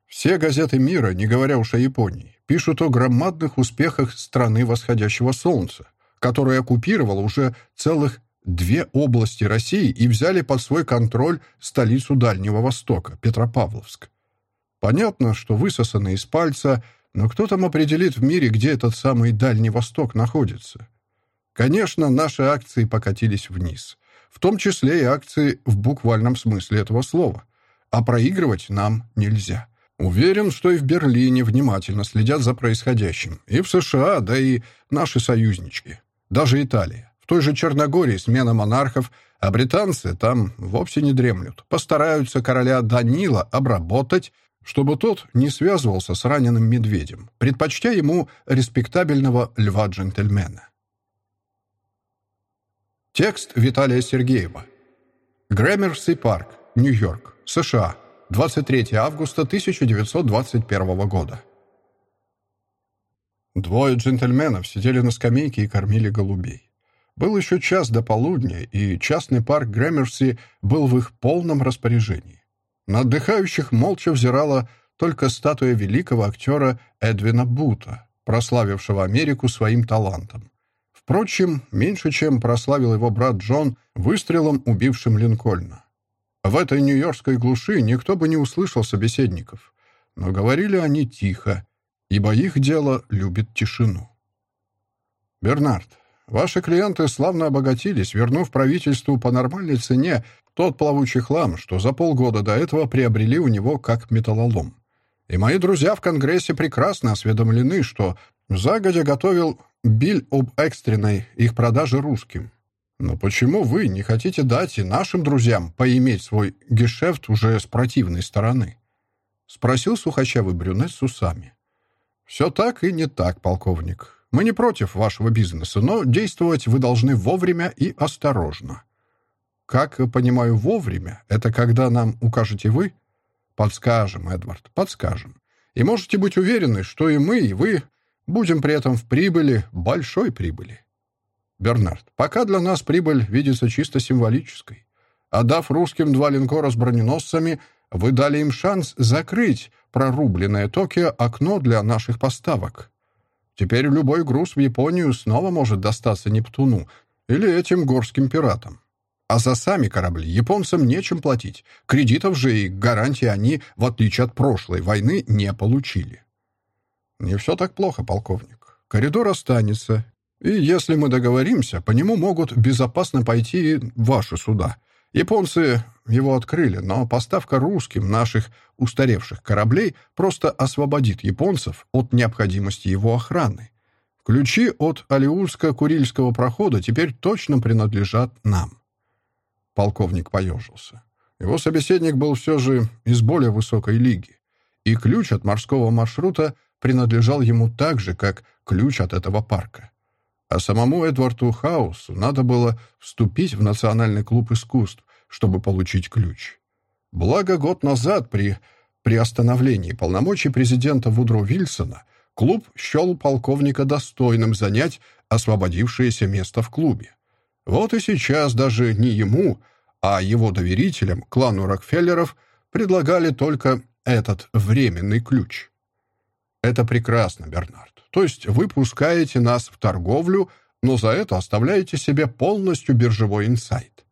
Speaker 1: все газеты мира, не говоря уж о Японии, пишут о громадных успехах страны восходящего солнца, которая оккупировала уже целых две области России и взяли под свой контроль столицу Дальнего Востока, Петропавловск. Понятно, что высосано из пальца, но кто там определит в мире, где этот самый Дальний Восток находится? Конечно, наши акции покатились вниз в том числе и акции в буквальном смысле этого слова. А проигрывать нам нельзя. Уверен, что и в Берлине внимательно следят за происходящим. И в США, да и наши союзнички. Даже Италия. В той же Черногории смена монархов, а британцы там вовсе не дремлют. Постараются короля Данила обработать, чтобы тот не связывался с раненым медведем, предпочтя ему респектабельного льва-джентльмена. Текст Виталия Сергеева. Грэмерси парк, Нью-Йорк, США. 23 августа 1921 года. Двое джентльменов сидели на скамейке и кормили голубей. Был еще час до полудня, и частный парк Грэмерси был в их полном распоряжении. На отдыхающих молча взирала только статуя великого актера Эдвина Бута, прославившего Америку своим талантом. Впрочем, меньше чем прославил его брат Джон выстрелом, убившим Линкольна. В этой нью-йоркской глуши никто бы не услышал собеседников, но говорили они тихо, ибо их дело любит тишину. «Бернард, ваши клиенты славно обогатились, вернув правительству по нормальной цене тот плавучий хлам, что за полгода до этого приобрели у него как металлолом. И мои друзья в Конгрессе прекрасно осведомлены, что загодя готовил биль об экстренной их продаже русским. Но почему вы не хотите дать и нашим друзьям поиметь свой гешефт уже с противной стороны? Спросил сухощавый брюнет с усами. Все так и не так, полковник. Мы не против вашего бизнеса, но действовать вы должны вовремя и осторожно. Как понимаю, вовремя — это когда нам укажете вы? Подскажем, Эдвард, подскажем. И можете быть уверены, что и мы, и вы Будем при этом в прибыли, большой прибыли. Бернард, пока для нас прибыль видится чисто символической. Отдав русским два линкора с броненосцами, Вы дали им шанс закрыть прорубленное Токио окно для наших поставок. Теперь любой груз в Японию снова может достаться Нептуну или этим горским пиратам. А за сами корабли японцам нечем платить. Кредитов же и гарантии они, в отличие от прошлой войны, не получили. Не все так плохо, полковник. Коридор останется. И если мы договоримся, по нему могут безопасно пойти ваши суда. Японцы его открыли, но поставка русским наших устаревших кораблей просто освободит японцев от необходимости его охраны. Ключи от Алиульско-Курильского прохода теперь точно принадлежат нам. Полковник поежился. Его собеседник был все же из более высокой лиги, и ключ от морского маршрута принадлежал ему так же, как ключ от этого парка. А самому Эдварду Хаусу надо было вступить в Национальный клуб искусств, чтобы получить ключ. Благо, год назад при приостановлении полномочий президента Вудро Вильсона клуб счел полковника достойным занять освободившееся место в клубе. Вот и сейчас даже не ему, а его доверителям, клану Рокфеллеров, предлагали только этот временный ключ. Это прекрасно, Бернард. То есть вы пускаете нас в торговлю, но за это оставляете себе полностью биржевой инсайт.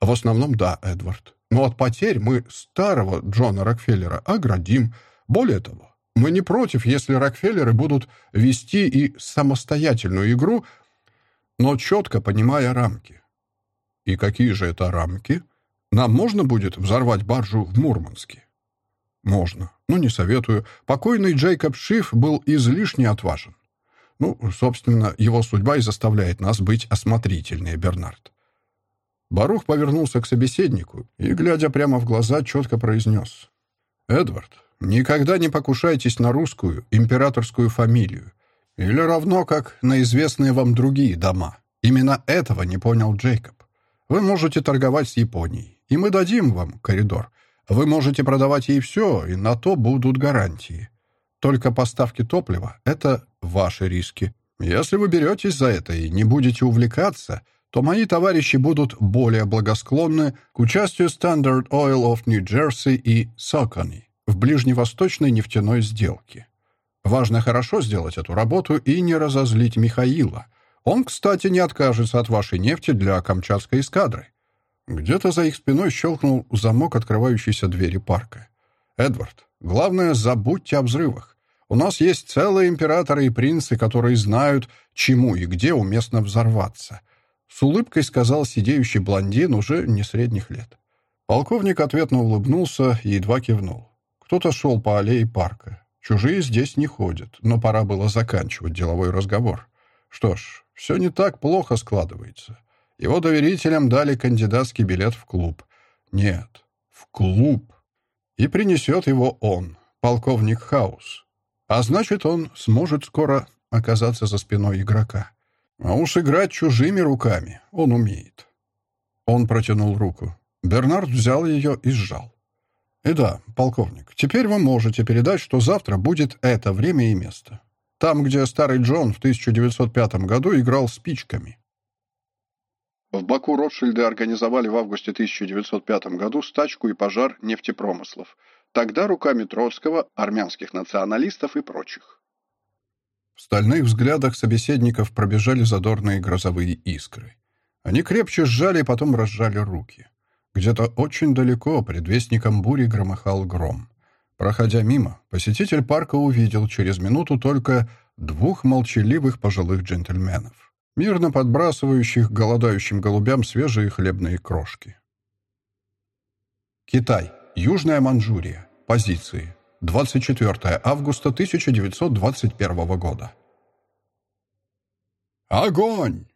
Speaker 1: В основном да, Эдвард. Но от потерь мы старого Джона Рокфеллера оградим. Более того, мы не против, если Рокфеллеры будут вести и самостоятельную игру, но четко понимая рамки. И какие же это рамки? Нам можно будет взорвать баржу в Мурманске? Можно, но не советую. Покойный Джейкоб Шиф был излишне отважен. Ну, собственно, его судьба и заставляет нас быть осмотрительнее, Бернард. Барух повернулся к собеседнику и, глядя прямо в глаза, четко произнес. «Эдвард, никогда не покушайтесь на русскую императорскую фамилию. Или равно, как на известные вам другие дома. Именно этого не понял Джейкоб. Вы можете торговать с Японией, и мы дадим вам коридор. Вы можете продавать ей все, и на то будут гарантии. Только поставки топлива — это ваши риски. Если вы беретесь за это и не будете увлекаться, то мои товарищи будут более благосклонны к участию Standard Oil of New Jersey и Socony в ближневосточной нефтяной сделке. Важно хорошо сделать эту работу и не разозлить Михаила. Он, кстати, не откажется от вашей нефти для Камчатской эскадры. Где-то за их спиной щелкнул замок открывающейся двери парка. «Эдвард, главное, забудьте о взрывах. У нас есть целые императоры и принцы, которые знают, чему и где уместно взорваться». С улыбкой сказал сидеющий блондин уже не средних лет. Полковник ответно улыбнулся и едва кивнул. Кто-то шел по аллее парка. Чужие здесь не ходят, но пора было заканчивать деловой разговор. Что ж, все не так плохо складывается. Его доверителям дали кандидатский билет в клуб. Нет, в клуб. И принесет его он, полковник Хаус. А значит, он сможет скоро оказаться за спиной игрока. А уж играть чужими руками он умеет. Он протянул руку. Бернард взял ее и сжал. «И да, полковник, теперь вы можете передать, что завтра будет это время и место. Там, где старый Джон в 1905 году играл спичками. В Баку Ротшильды организовали в августе 1905 году стачку и пожар нефтепромыслов. Тогда руками Троцкого, армянских националистов и прочих. В стальных взглядах собеседников пробежали задорные грозовые искры. Они крепче сжали и потом разжали руки. Где-то очень далеко предвестником бури громыхал гром. Проходя мимо, посетитель парка увидел через минуту только двух молчаливых пожилых джентльменов мирно подбрасывающих голодающим голубям свежие хлебные крошки. Китай. Южная Манчжурия. Позиции. 24 августа 1921 года. Огонь!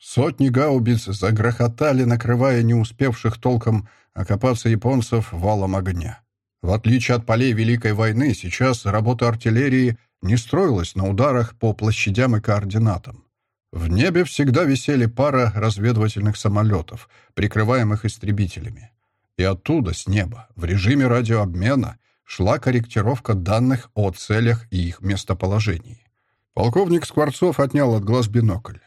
Speaker 1: Сотни гаубиц загрохотали, накрывая не успевших толком окопаться японцев валом огня. В отличие от полей Великой войны, сейчас работа артиллерии не строилась на ударах по площадям и координатам. В небе всегда висели пара разведывательных самолетов, прикрываемых истребителями. И оттуда, с неба, в режиме радиообмена, шла корректировка данных о целях и их местоположении. Полковник Скворцов отнял от глаз бинокль.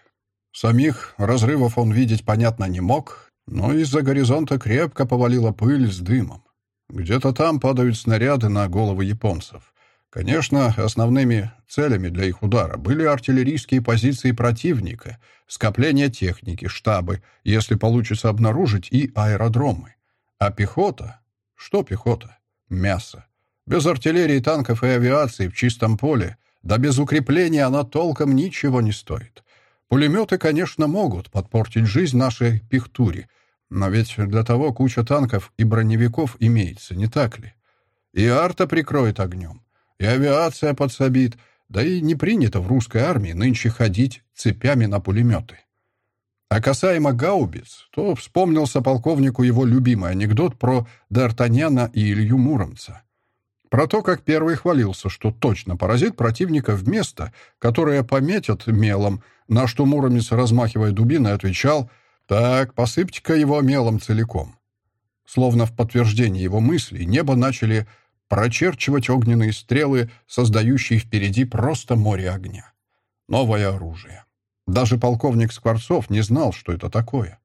Speaker 1: Самих разрывов он видеть, понятно, не мог, но из-за горизонта крепко повалила пыль с дымом. Где-то там падают снаряды на головы японцев. Конечно, основными целями для их удара были артиллерийские позиции противника, скопление техники, штабы, если получится обнаружить, и аэродромы. А пехота? Что пехота? Мясо. Без артиллерии, танков и авиации в чистом поле, да без укрепления она толком ничего не стоит. Пулеметы, конечно, могут подпортить жизнь нашей пехтуре, но ведь для того куча танков и броневиков имеется, не так ли? И арта прикроет огнем, и авиация подсобит, да и не принято в русской армии нынче ходить цепями на пулеметы. А касаемо гаубиц, то вспомнился полковнику его любимый анекдот про Д'Артаньяна и Илью Муромца. Про то, как первый хвалился, что точно поразит противника в место, которое пометят мелом, на что Муромец, размахивая дубиной, отвечал «Так, посыпьте-ка его мелом целиком». Словно в подтверждение его мыслей, небо начали прочерчивать огненные стрелы, создающие впереди просто море огня. Новое оружие. Даже полковник Скворцов не знал, что это такое.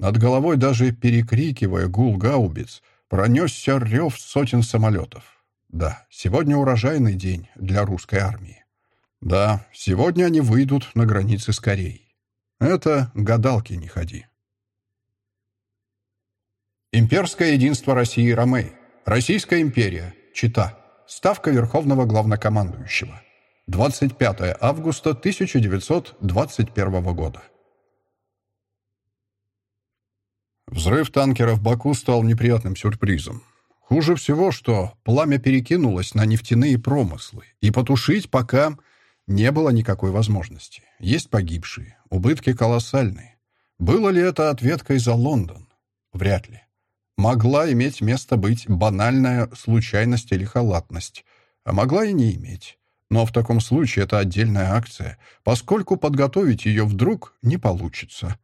Speaker 1: Над головой, даже перекрикивая гул гаубиц, пронесся рев сотен самолетов. Да, сегодня урожайный день для русской армии. Да, сегодня они выйдут на границы с Кореей. Это гадалки не ходи. Имперское единство России Ромей. Российская империя. Чита. Ставка Верховного Главнокомандующего. 25 августа 1921 года. Взрыв танкера в Баку стал неприятным сюрпризом. Хуже всего, что пламя перекинулось на нефтяные промыслы, и потушить пока не было никакой возможности. Есть погибшие, убытки колоссальные. Было ли это ответкой за Лондон? Вряд ли. Могла иметь место быть банальная случайность или халатность, а могла и не иметь. Но в таком случае это отдельная акция, поскольку подготовить ее вдруг не получится.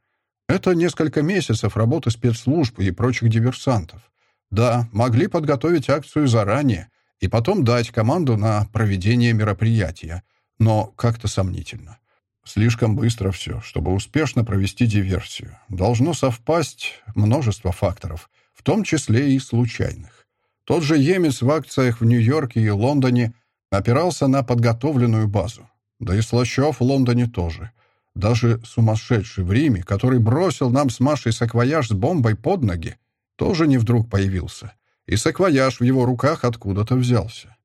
Speaker 1: Это несколько месяцев работы спецслужб и прочих диверсантов. Да, могли подготовить акцию заранее и потом дать команду на проведение мероприятия, но как-то сомнительно. Слишком быстро все, чтобы успешно провести диверсию. Должно совпасть множество факторов, в том числе и случайных. Тот же Емец в акциях в Нью-Йорке и Лондоне опирался на подготовленную базу. Да и Слащев в Лондоне тоже. Даже сумасшедший в Риме, который бросил нам с Машей саквояж с бомбой под ноги, тоже не вдруг появился, и саквояж в его руках откуда-то взялся.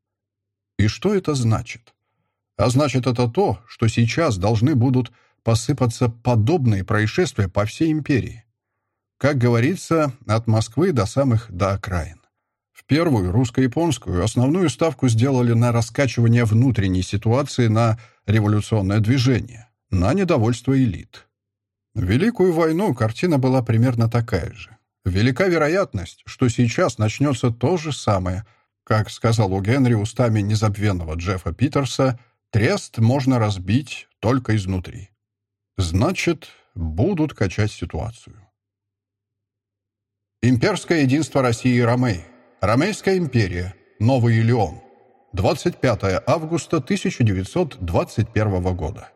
Speaker 1: И что это значит? А значит это то, что сейчас должны будут посыпаться подобные происшествия по всей империи. Как говорится, от Москвы до самых до окраин. В первую, русско-японскую, основную ставку сделали на раскачивание внутренней ситуации на революционное движение, на недовольство элит. В Великую войну картина была примерно такая же. Велика вероятность, что сейчас начнется то же самое. Как сказал у Генри устами незабвенного Джеффа Питерса, трест можно разбить только изнутри. Значит, будут качать ситуацию. Имперское единство России и Ромей. Ромейская империя. Новый Илеон. 25 августа 1921 года.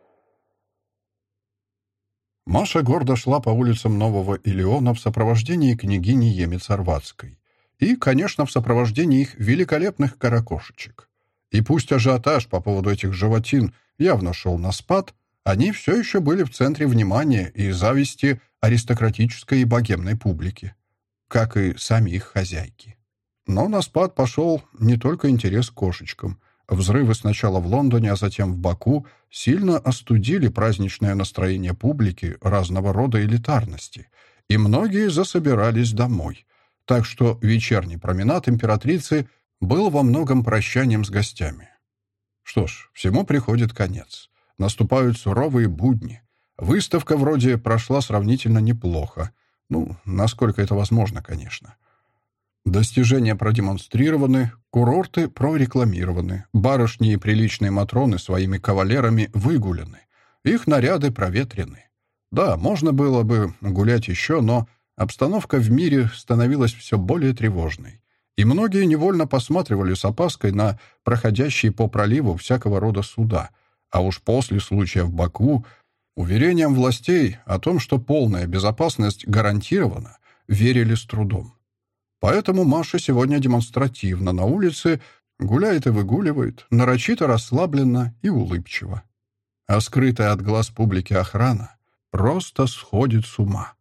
Speaker 1: Маша гордо шла по улицам Нового Илеона в сопровождении княгини Емец-Орватской и, конечно, в сопровождении их великолепных каракошечек. И пусть ажиотаж по поводу этих животин явно шел на спад, они все еще были в центре внимания и зависти аристократической и богемной публики, как и сами их хозяйки. Но на спад пошел не только интерес к кошечкам. Взрывы сначала в Лондоне, а затем в Баку сильно остудили праздничное настроение публики разного рода элитарности, и многие засобирались домой. Так что вечерний променад императрицы был во многом прощанием с гостями. Что ж, всему приходит конец. Наступают суровые будни. Выставка вроде прошла сравнительно неплохо. Ну, насколько это возможно, конечно. Достижения продемонстрированы, курорты прорекламированы, барышни и приличные матроны своими кавалерами выгулены, их наряды проветрены. Да, можно было бы гулять еще, но обстановка в мире становилась все более тревожной, и многие невольно посматривали с опаской на проходящие по проливу всякого рода суда, а уж после случая в Баку уверениям властей о том, что полная безопасность гарантирована, верили с трудом. Поэтому Маша сегодня демонстративно на улице гуляет и выгуливает, нарочито расслабленно и улыбчиво. А скрытая от глаз публики охрана просто сходит с ума.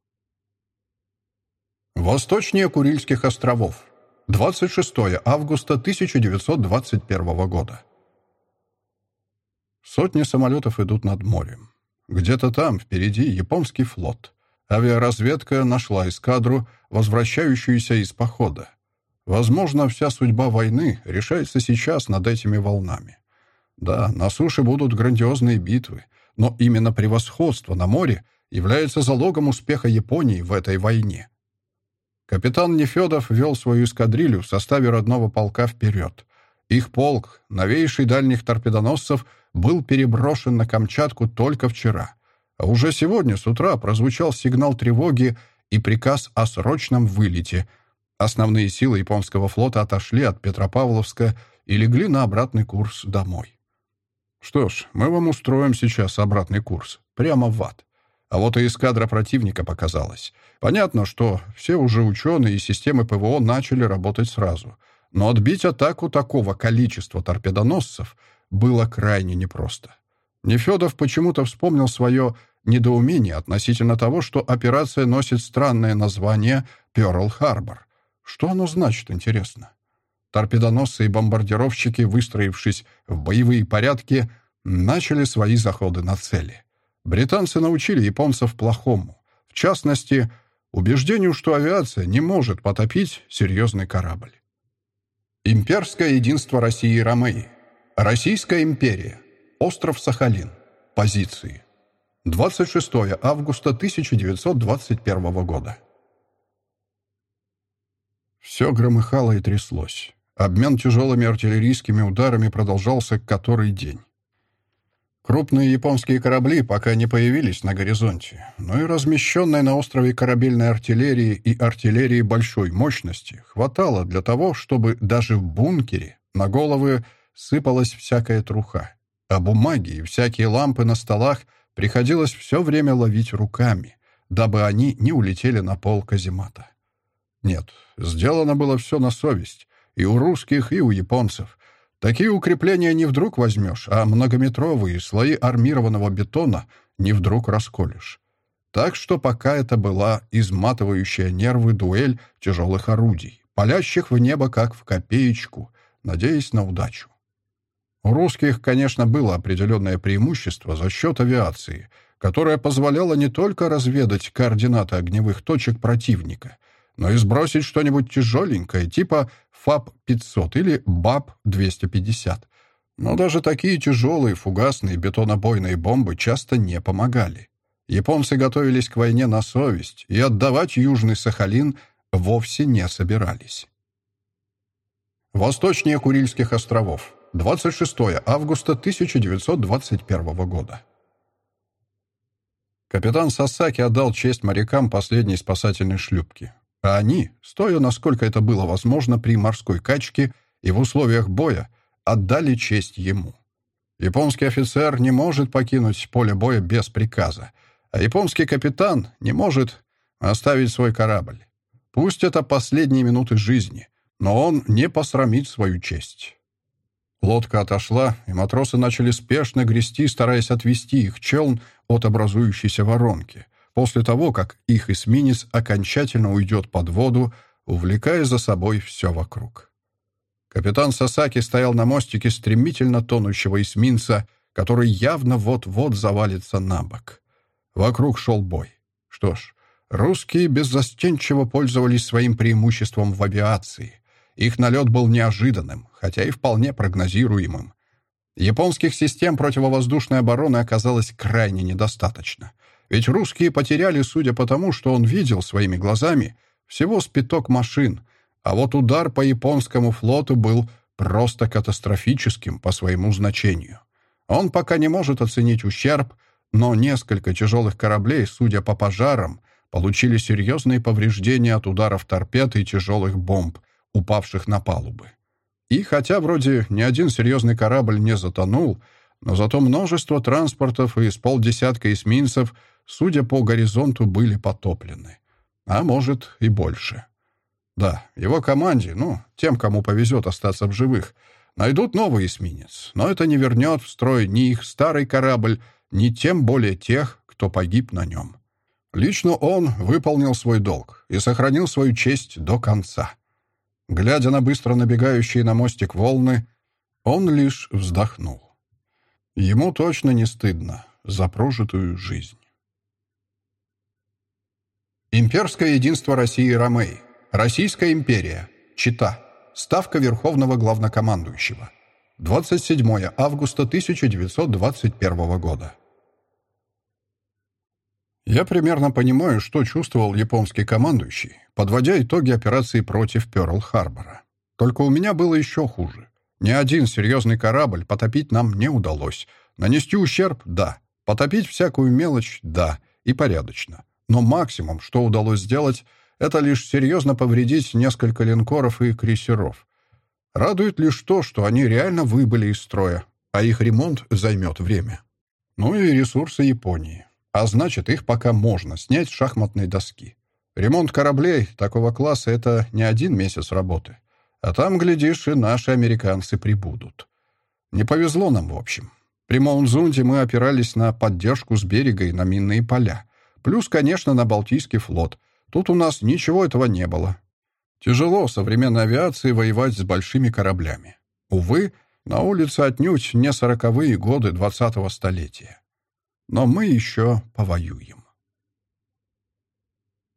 Speaker 1: Восточнее Курильских островов. 26 августа 1921 года. Сотни самолетов идут над морем. Где-то там, впереди, японский флот. Авиаразведка нашла эскадру, возвращающуюся из похода. Возможно, вся судьба войны решается сейчас над этими волнами. Да, на суше будут грандиозные битвы, но именно превосходство на море является залогом успеха Японии в этой войне. Капитан Нефедов вел свою эскадрилью в составе родного полка вперед. Их полк, новейший дальних торпедоносцев, был переброшен на Камчатку только вчера. А уже сегодня с утра прозвучал сигнал тревоги и приказ о срочном вылете. Основные силы японского флота отошли от Петропавловска и легли на обратный курс домой. Что ж, мы вам устроим сейчас обратный курс. Прямо в ад. А вот и эскадра противника показалась. Понятно, что все уже ученые и системы ПВО начали работать сразу. Но отбить атаку такого количества торпедоносцев было крайне непросто. Нефедов почему-то вспомнил свое недоумение относительно того, что операция носит странное название «Пёрл-Харбор». Что оно значит, интересно? Торпедоносцы и бомбардировщики, выстроившись в боевые порядки, начали свои заходы на цели. Британцы научили японцев плохому. В частности, убеждению, что авиация не может потопить серьезный корабль. Имперское единство России и Ромеи. Российская империя. Остров Сахалин. Позиции. 26 августа 1921 года. Все громыхало и тряслось. Обмен тяжелыми артиллерийскими ударами продолжался который день. Крупные японские корабли пока не появились на горизонте, но и размещенной на острове корабельной артиллерии и артиллерии большой мощности хватало для того, чтобы даже в бункере на головы сыпалась всякая труха, а бумаги и всякие лампы на столах приходилось все время ловить руками, дабы они не улетели на пол каземата. Нет, сделано было все на совесть, и у русских, и у японцев, Такие укрепления не вдруг возьмешь, а многометровые слои армированного бетона не вдруг расколешь. Так что пока это была изматывающая нервы дуэль тяжелых орудий, палящих в небо как в копеечку, надеясь на удачу. У русских, конечно, было определенное преимущество за счет авиации, которая позволяла не только разведать координаты огневых точек противника, но и сбросить что-нибудь тяжеленькое, типа ФАП-500 или БАП-250. Но даже такие тяжелые фугасные бетонобойные бомбы часто не помогали. Японцы готовились к войне на совесть и отдавать Южный Сахалин вовсе не собирались. Восточнее Курильских островов. 26 августа 1921 года. Капитан Сасаки отдал честь морякам последней спасательной шлюпки. А они, стоя насколько это было возможно при морской качке и в условиях боя, отдали честь ему. Японский офицер не может покинуть поле боя без приказа, а японский капитан не может оставить свой корабль. Пусть это последние минуты жизни, но он не посрамит свою честь. Лодка отошла, и матросы начали спешно грести, стараясь отвести их челн от образующейся воронки — после того, как их эсминец окончательно уйдет под воду, увлекая за собой все вокруг. Капитан Сасаки стоял на мостике стремительно тонущего эсминца, который явно вот-вот завалится на бок. Вокруг шел бой. Что ж, русские беззастенчиво пользовались своим преимуществом в авиации. Их налет был неожиданным, хотя и вполне прогнозируемым. Японских систем противовоздушной обороны оказалось крайне недостаточно. Ведь русские потеряли, судя по тому, что он видел своими глазами, всего спиток машин, а вот удар по японскому флоту был просто катастрофическим по своему значению. Он пока не может оценить ущерб, но несколько тяжелых кораблей, судя по пожарам, получили серьезные повреждения от ударов торпед и тяжелых бомб, упавших на палубы. И хотя вроде ни один серьезный корабль не затонул, но зато множество транспортов и с полдесятка эсминцев судя по горизонту, были потоплены. А может и больше. Да, его команде, ну, тем, кому повезет остаться в живых, найдут новый эсминец, но это не вернет в строй ни их старый корабль, ни тем более тех, кто погиб на нем. Лично он выполнил свой долг и сохранил свою честь до конца. Глядя на быстро набегающие на мостик волны, он лишь вздохнул. Ему точно не стыдно за прожитую жизнь. Имперское единство России и Ромеи. Российская империя. Чита. Ставка Верховного Главнокомандующего. 27 августа 1921 года. Я примерно понимаю, что чувствовал японский командующий, подводя итоги операции против Пёрл-Харбора. Только у меня было еще хуже. Ни один серьезный корабль потопить нам не удалось. Нанести ущерб — да. Потопить всякую мелочь — да. И порядочно. Но максимум, что удалось сделать, это лишь серьезно повредить несколько линкоров и крейсеров. Радует лишь то, что они реально выбыли из строя, а их ремонт займет время. Ну и ресурсы Японии. А значит, их пока можно снять с шахматной доски. Ремонт кораблей такого класса — это не один месяц работы. А там, глядишь, и наши американцы прибудут. Не повезло нам, в общем. При Маунзунде мы опирались на поддержку с берега и на минные поля. Плюс, конечно, на Балтийский флот. Тут у нас ничего этого не было. Тяжело современной авиации воевать с большими кораблями. Увы, на улице отнюдь не сороковые годы двадцатого столетия. Но мы еще повоюем.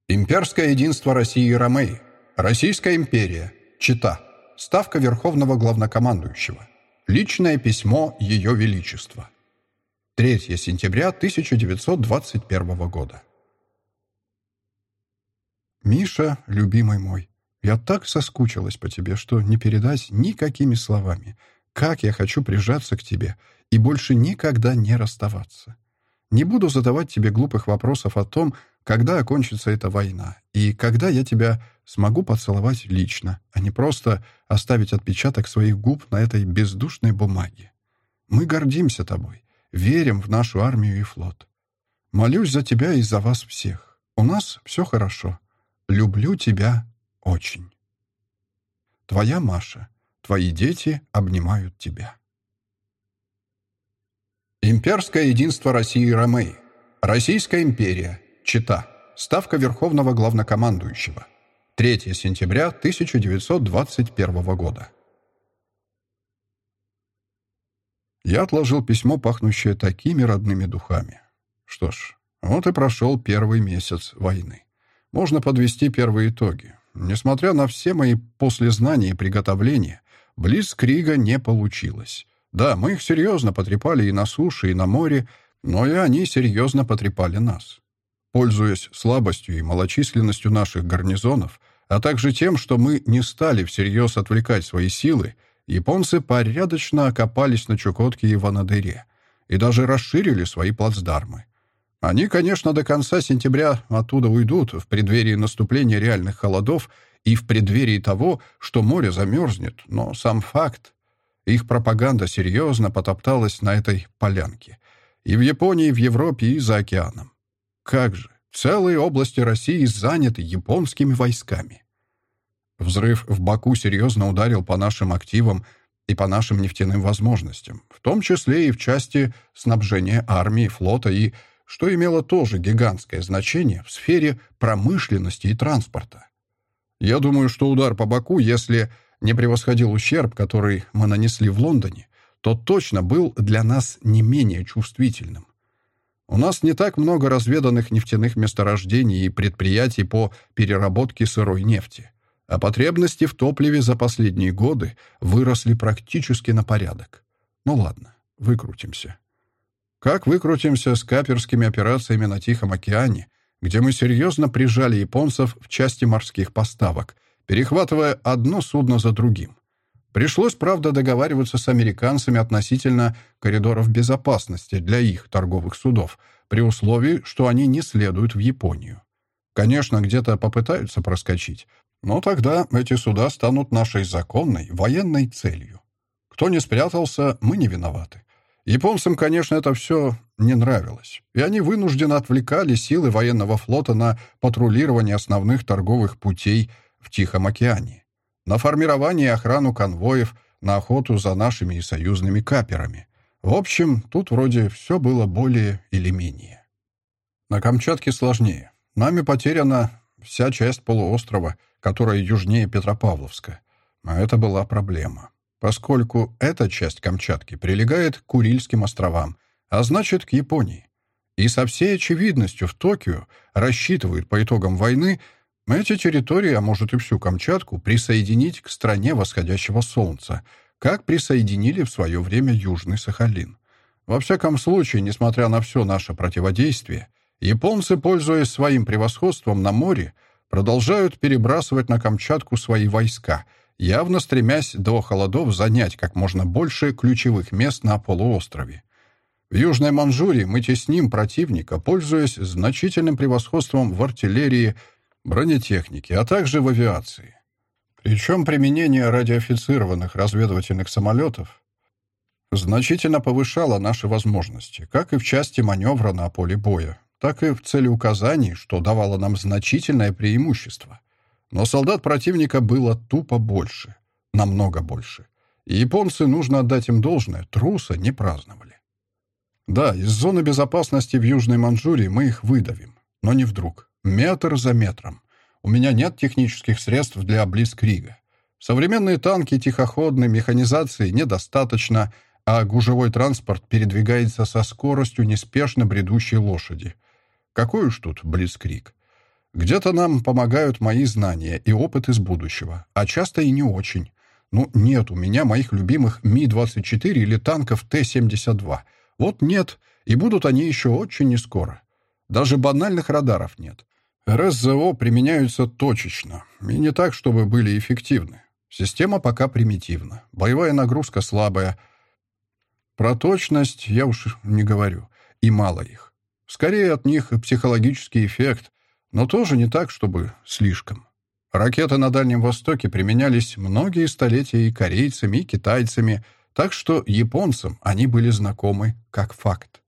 Speaker 1: Имперское единство России и Ромеи. Российская империя. Чита. Ставка Верховного Главнокомандующего. Личное письмо Ее Величества. 3 сентября 1921 года. «Миша, любимый мой, я так соскучилась по тебе, что не передать никакими словами. Как я хочу прижаться к тебе и больше никогда не расставаться. Не буду задавать тебе глупых вопросов о том, когда окончится эта война и когда я тебя смогу поцеловать лично, а не просто оставить отпечаток своих губ на этой бездушной бумаге. Мы гордимся тобой, верим в нашу армию и флот. Молюсь за тебя и за вас всех. У нас все хорошо. Люблю тебя очень. Твоя Маша. Твои дети обнимают тебя. Имперское единство России и Ромеи. Российская империя. Чита. Ставка Верховного Главнокомандующего. 3 сентября 1921 года. Я отложил письмо, пахнущее такими родными духами. Что ж, вот и прошел первый месяц войны можно подвести первые итоги. Несмотря на все мои послезнания и приготовления, близ Крига не получилось. Да, мы их серьезно потрепали и на суше, и на море, но и они серьезно потрепали нас. Пользуясь слабостью и малочисленностью наших гарнизонов, а также тем, что мы не стали всерьез отвлекать свои силы, японцы порядочно окопались на Чукотке и Ванадыре и даже расширили свои плацдармы. Они, конечно, до конца сентября оттуда уйдут в преддверии наступления реальных холодов и в преддверии того, что море замерзнет, но сам факт. Их пропаганда серьезно потопталась на этой полянке. И в Японии, и в Европе, и за океаном. Как же, целые области России заняты японскими войсками. Взрыв в Баку серьезно ударил по нашим активам и по нашим нефтяным возможностям, в том числе и в части снабжения армии, флота и что имело тоже гигантское значение в сфере промышленности и транспорта. Я думаю, что удар по Баку, если не превосходил ущерб, который мы нанесли в Лондоне, то точно был для нас не менее чувствительным. У нас не так много разведанных нефтяных месторождений и предприятий по переработке сырой нефти, а потребности в топливе за последние годы выросли практически на порядок. Ну ладно, выкрутимся. Как выкрутимся с каперскими операциями на Тихом океане, где мы серьезно прижали японцев в части морских поставок, перехватывая одно судно за другим. Пришлось, правда, договариваться с американцами относительно коридоров безопасности для их торговых судов, при условии, что они не следуют в Японию. Конечно, где-то попытаются проскочить, но тогда эти суда станут нашей законной военной целью. Кто не спрятался, мы не виноваты. Японцам, конечно, это все не нравилось, и они вынужденно отвлекали силы военного флота на патрулирование основных торговых путей, в Тихом океане, на формирование и охрану конвоев, на охоту за нашими и союзными каперами. В общем, тут вроде все было более или менее. На Камчатке сложнее. Нами потеряна вся часть полуострова, которая южнее Петропавловска. А это была проблема. Поскольку эта часть Камчатки прилегает к Курильским островам, а значит, к Японии. И со всей очевидностью в Токио рассчитывают по итогам войны эти территории, а может и всю Камчатку, присоединить к стране восходящего солнца, как присоединили в свое время Южный Сахалин. Во всяком случае, несмотря на все наше противодействие, японцы, пользуясь своим превосходством на море, продолжают перебрасывать на Камчатку свои войска, явно стремясь до холодов занять как можно больше ключевых мест на полуострове. В Южной Манчжурии мы тесним противника, пользуясь значительным превосходством в артиллерии, бронетехнике, а также в авиации. Причем применение радиоофицированных разведывательных самолетов значительно повышало наши возможности, как и в части маневра на поле боя, так и в целеуказании, что давало нам значительное преимущество. Но солдат противника было тупо больше, намного больше. И японцы, нужно отдать им должное, труса не праздновали. Да, из зоны безопасности в Южной Манчжурии мы их выдавим. Но не вдруг. Метр за метром. У меня нет технических средств для Блицкрига. Современные танки тихоходной механизации недостаточно, а гужевой транспорт передвигается со скоростью неспешно бредущей лошади. Какой уж тут Блицкриг? Где-то нам помогают мои знания и опыт из будущего, а часто и не очень. Ну, нет у меня моих любимых Ми-24 или танков Т-72 — вот нет, и будут они еще очень нескоро. Даже банальных радаров нет. РСЗО применяются точечно, и не так, чтобы были эффективны. Система пока примитивна, боевая нагрузка слабая. Про точность я уж не говорю, и мало их. Скорее от них психологический эффект, но тоже не так, чтобы слишком. Ракеты на Дальнем Востоке применялись многие столетия и корейцами, и китайцами — так что японцам они были знакомы как факт.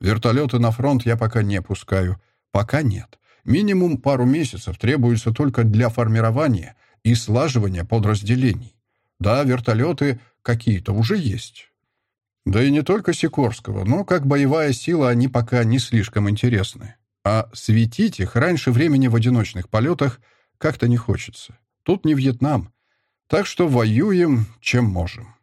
Speaker 1: Вертолеты на фронт я пока не пускаю. Пока нет. Минимум пару месяцев требуется только для формирования и слаживания подразделений. Да, вертолеты какие-то уже есть. Да и не только Сикорского, но как боевая сила они пока не слишком интересны. А светить их раньше времени в одиночных полетах как-то не хочется. Тут не Вьетнам. Так что воюем, чем можем.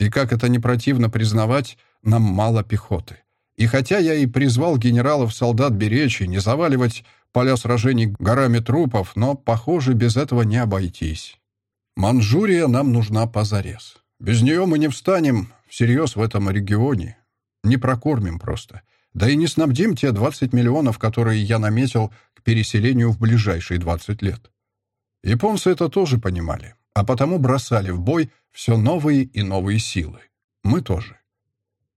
Speaker 1: И как это не противно признавать, нам мало пехоты. И хотя я и призвал генералов-солдат беречь и не заваливать поля сражений горами трупов, но, похоже, без этого не обойтись. Манчжурия нам нужна позарез. Без нее мы не встанем всерьез в этом регионе. Не прокормим просто. Да и не снабдим те 20 миллионов, которые я наметил к переселению в ближайшие 20 лет. Японцы это тоже понимали а потому бросали в бой все новые и новые силы. Мы тоже.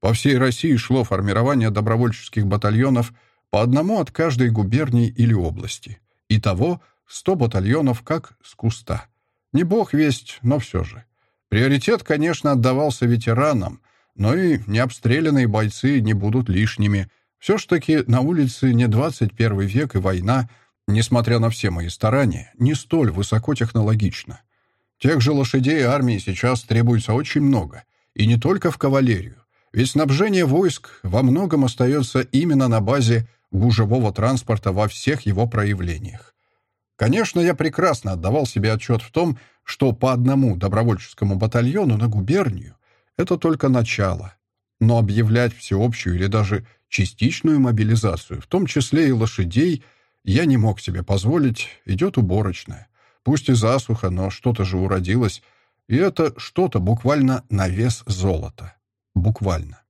Speaker 1: По всей России шло формирование добровольческих батальонов по одному от каждой губернии или области. Итого 100 батальонов как с куста. Не бог весть, но все же. Приоритет, конечно, отдавался ветеранам, но и необстрелянные бойцы не будут лишними. Все ж таки на улице не 21 век и война, несмотря на все мои старания, не столь высокотехнологична. Тех же лошадей армии сейчас требуется очень много. И не только в кавалерию. Ведь снабжение войск во многом остается именно на базе гужевого транспорта во всех его проявлениях. Конечно, я прекрасно отдавал себе отчет в том, что по одному добровольческому батальону на губернию — это только начало. Но объявлять всеобщую или даже частичную мобилизацию, в том числе и лошадей, я не мог себе позволить, идет уборочная. Пусть и засуха, но что-то же уродилось. И это что-то буквально на вес золота. Буквально.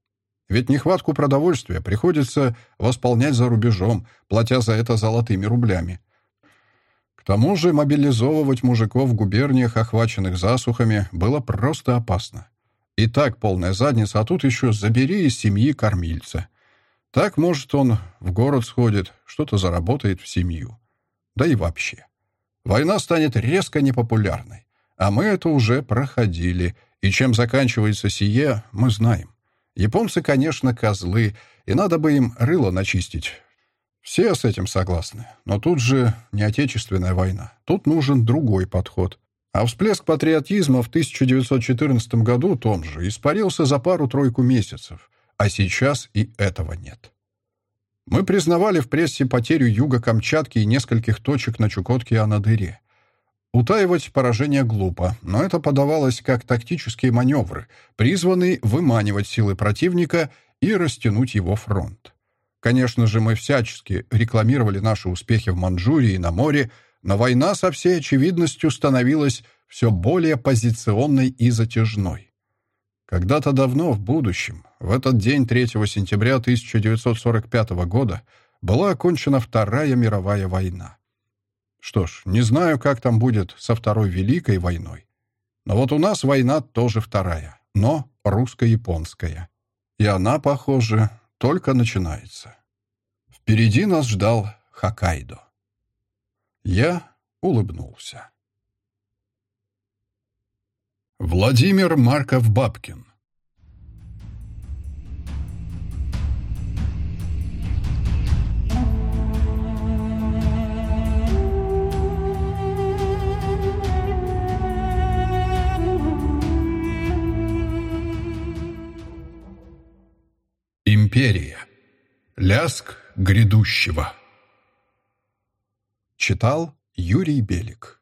Speaker 1: Ведь нехватку продовольствия приходится восполнять за рубежом, платя за это золотыми рублями. Тому же мобилизовывать мужиков в губерниях, охваченных засухами, было просто опасно. И так полная задница, а тут еще забери из семьи кормильца. Так, может, он в город сходит, что-то заработает в семью. Да и вообще. Война станет резко непопулярной. А мы это уже проходили. И чем заканчивается сие, мы знаем. Японцы, конечно, козлы, и надо бы им рыло начистить. Все с этим согласны. Но тут же не Отечественная война. Тут нужен другой подход. А всплеск патриотизма в 1914 году том же испарился за пару-тройку месяцев. А сейчас и этого нет. Мы признавали в прессе потерю юга Камчатки и нескольких точек на Чукотке и Анадыре. Утаивать поражение глупо, но это подавалось как тактические маневры, призванные выманивать силы противника и растянуть его фронт. Конечно же, мы всячески рекламировали наши успехи в Манчжурии и на море, но война со всей очевидностью становилась все более позиционной и затяжной. Когда-то давно, в будущем, в этот день 3 сентября 1945 года, была окончена Вторая мировая война. Что ж, не знаю, как там будет со Второй Великой войной. Но вот у нас война тоже вторая, но русско-японская. И она, похоже, только начинается. Впереди нас ждал Хоккайдо. Я улыбнулся. Владимир Марков-Бабкин Империя. Ляск грядущего. Читал Юрий Белик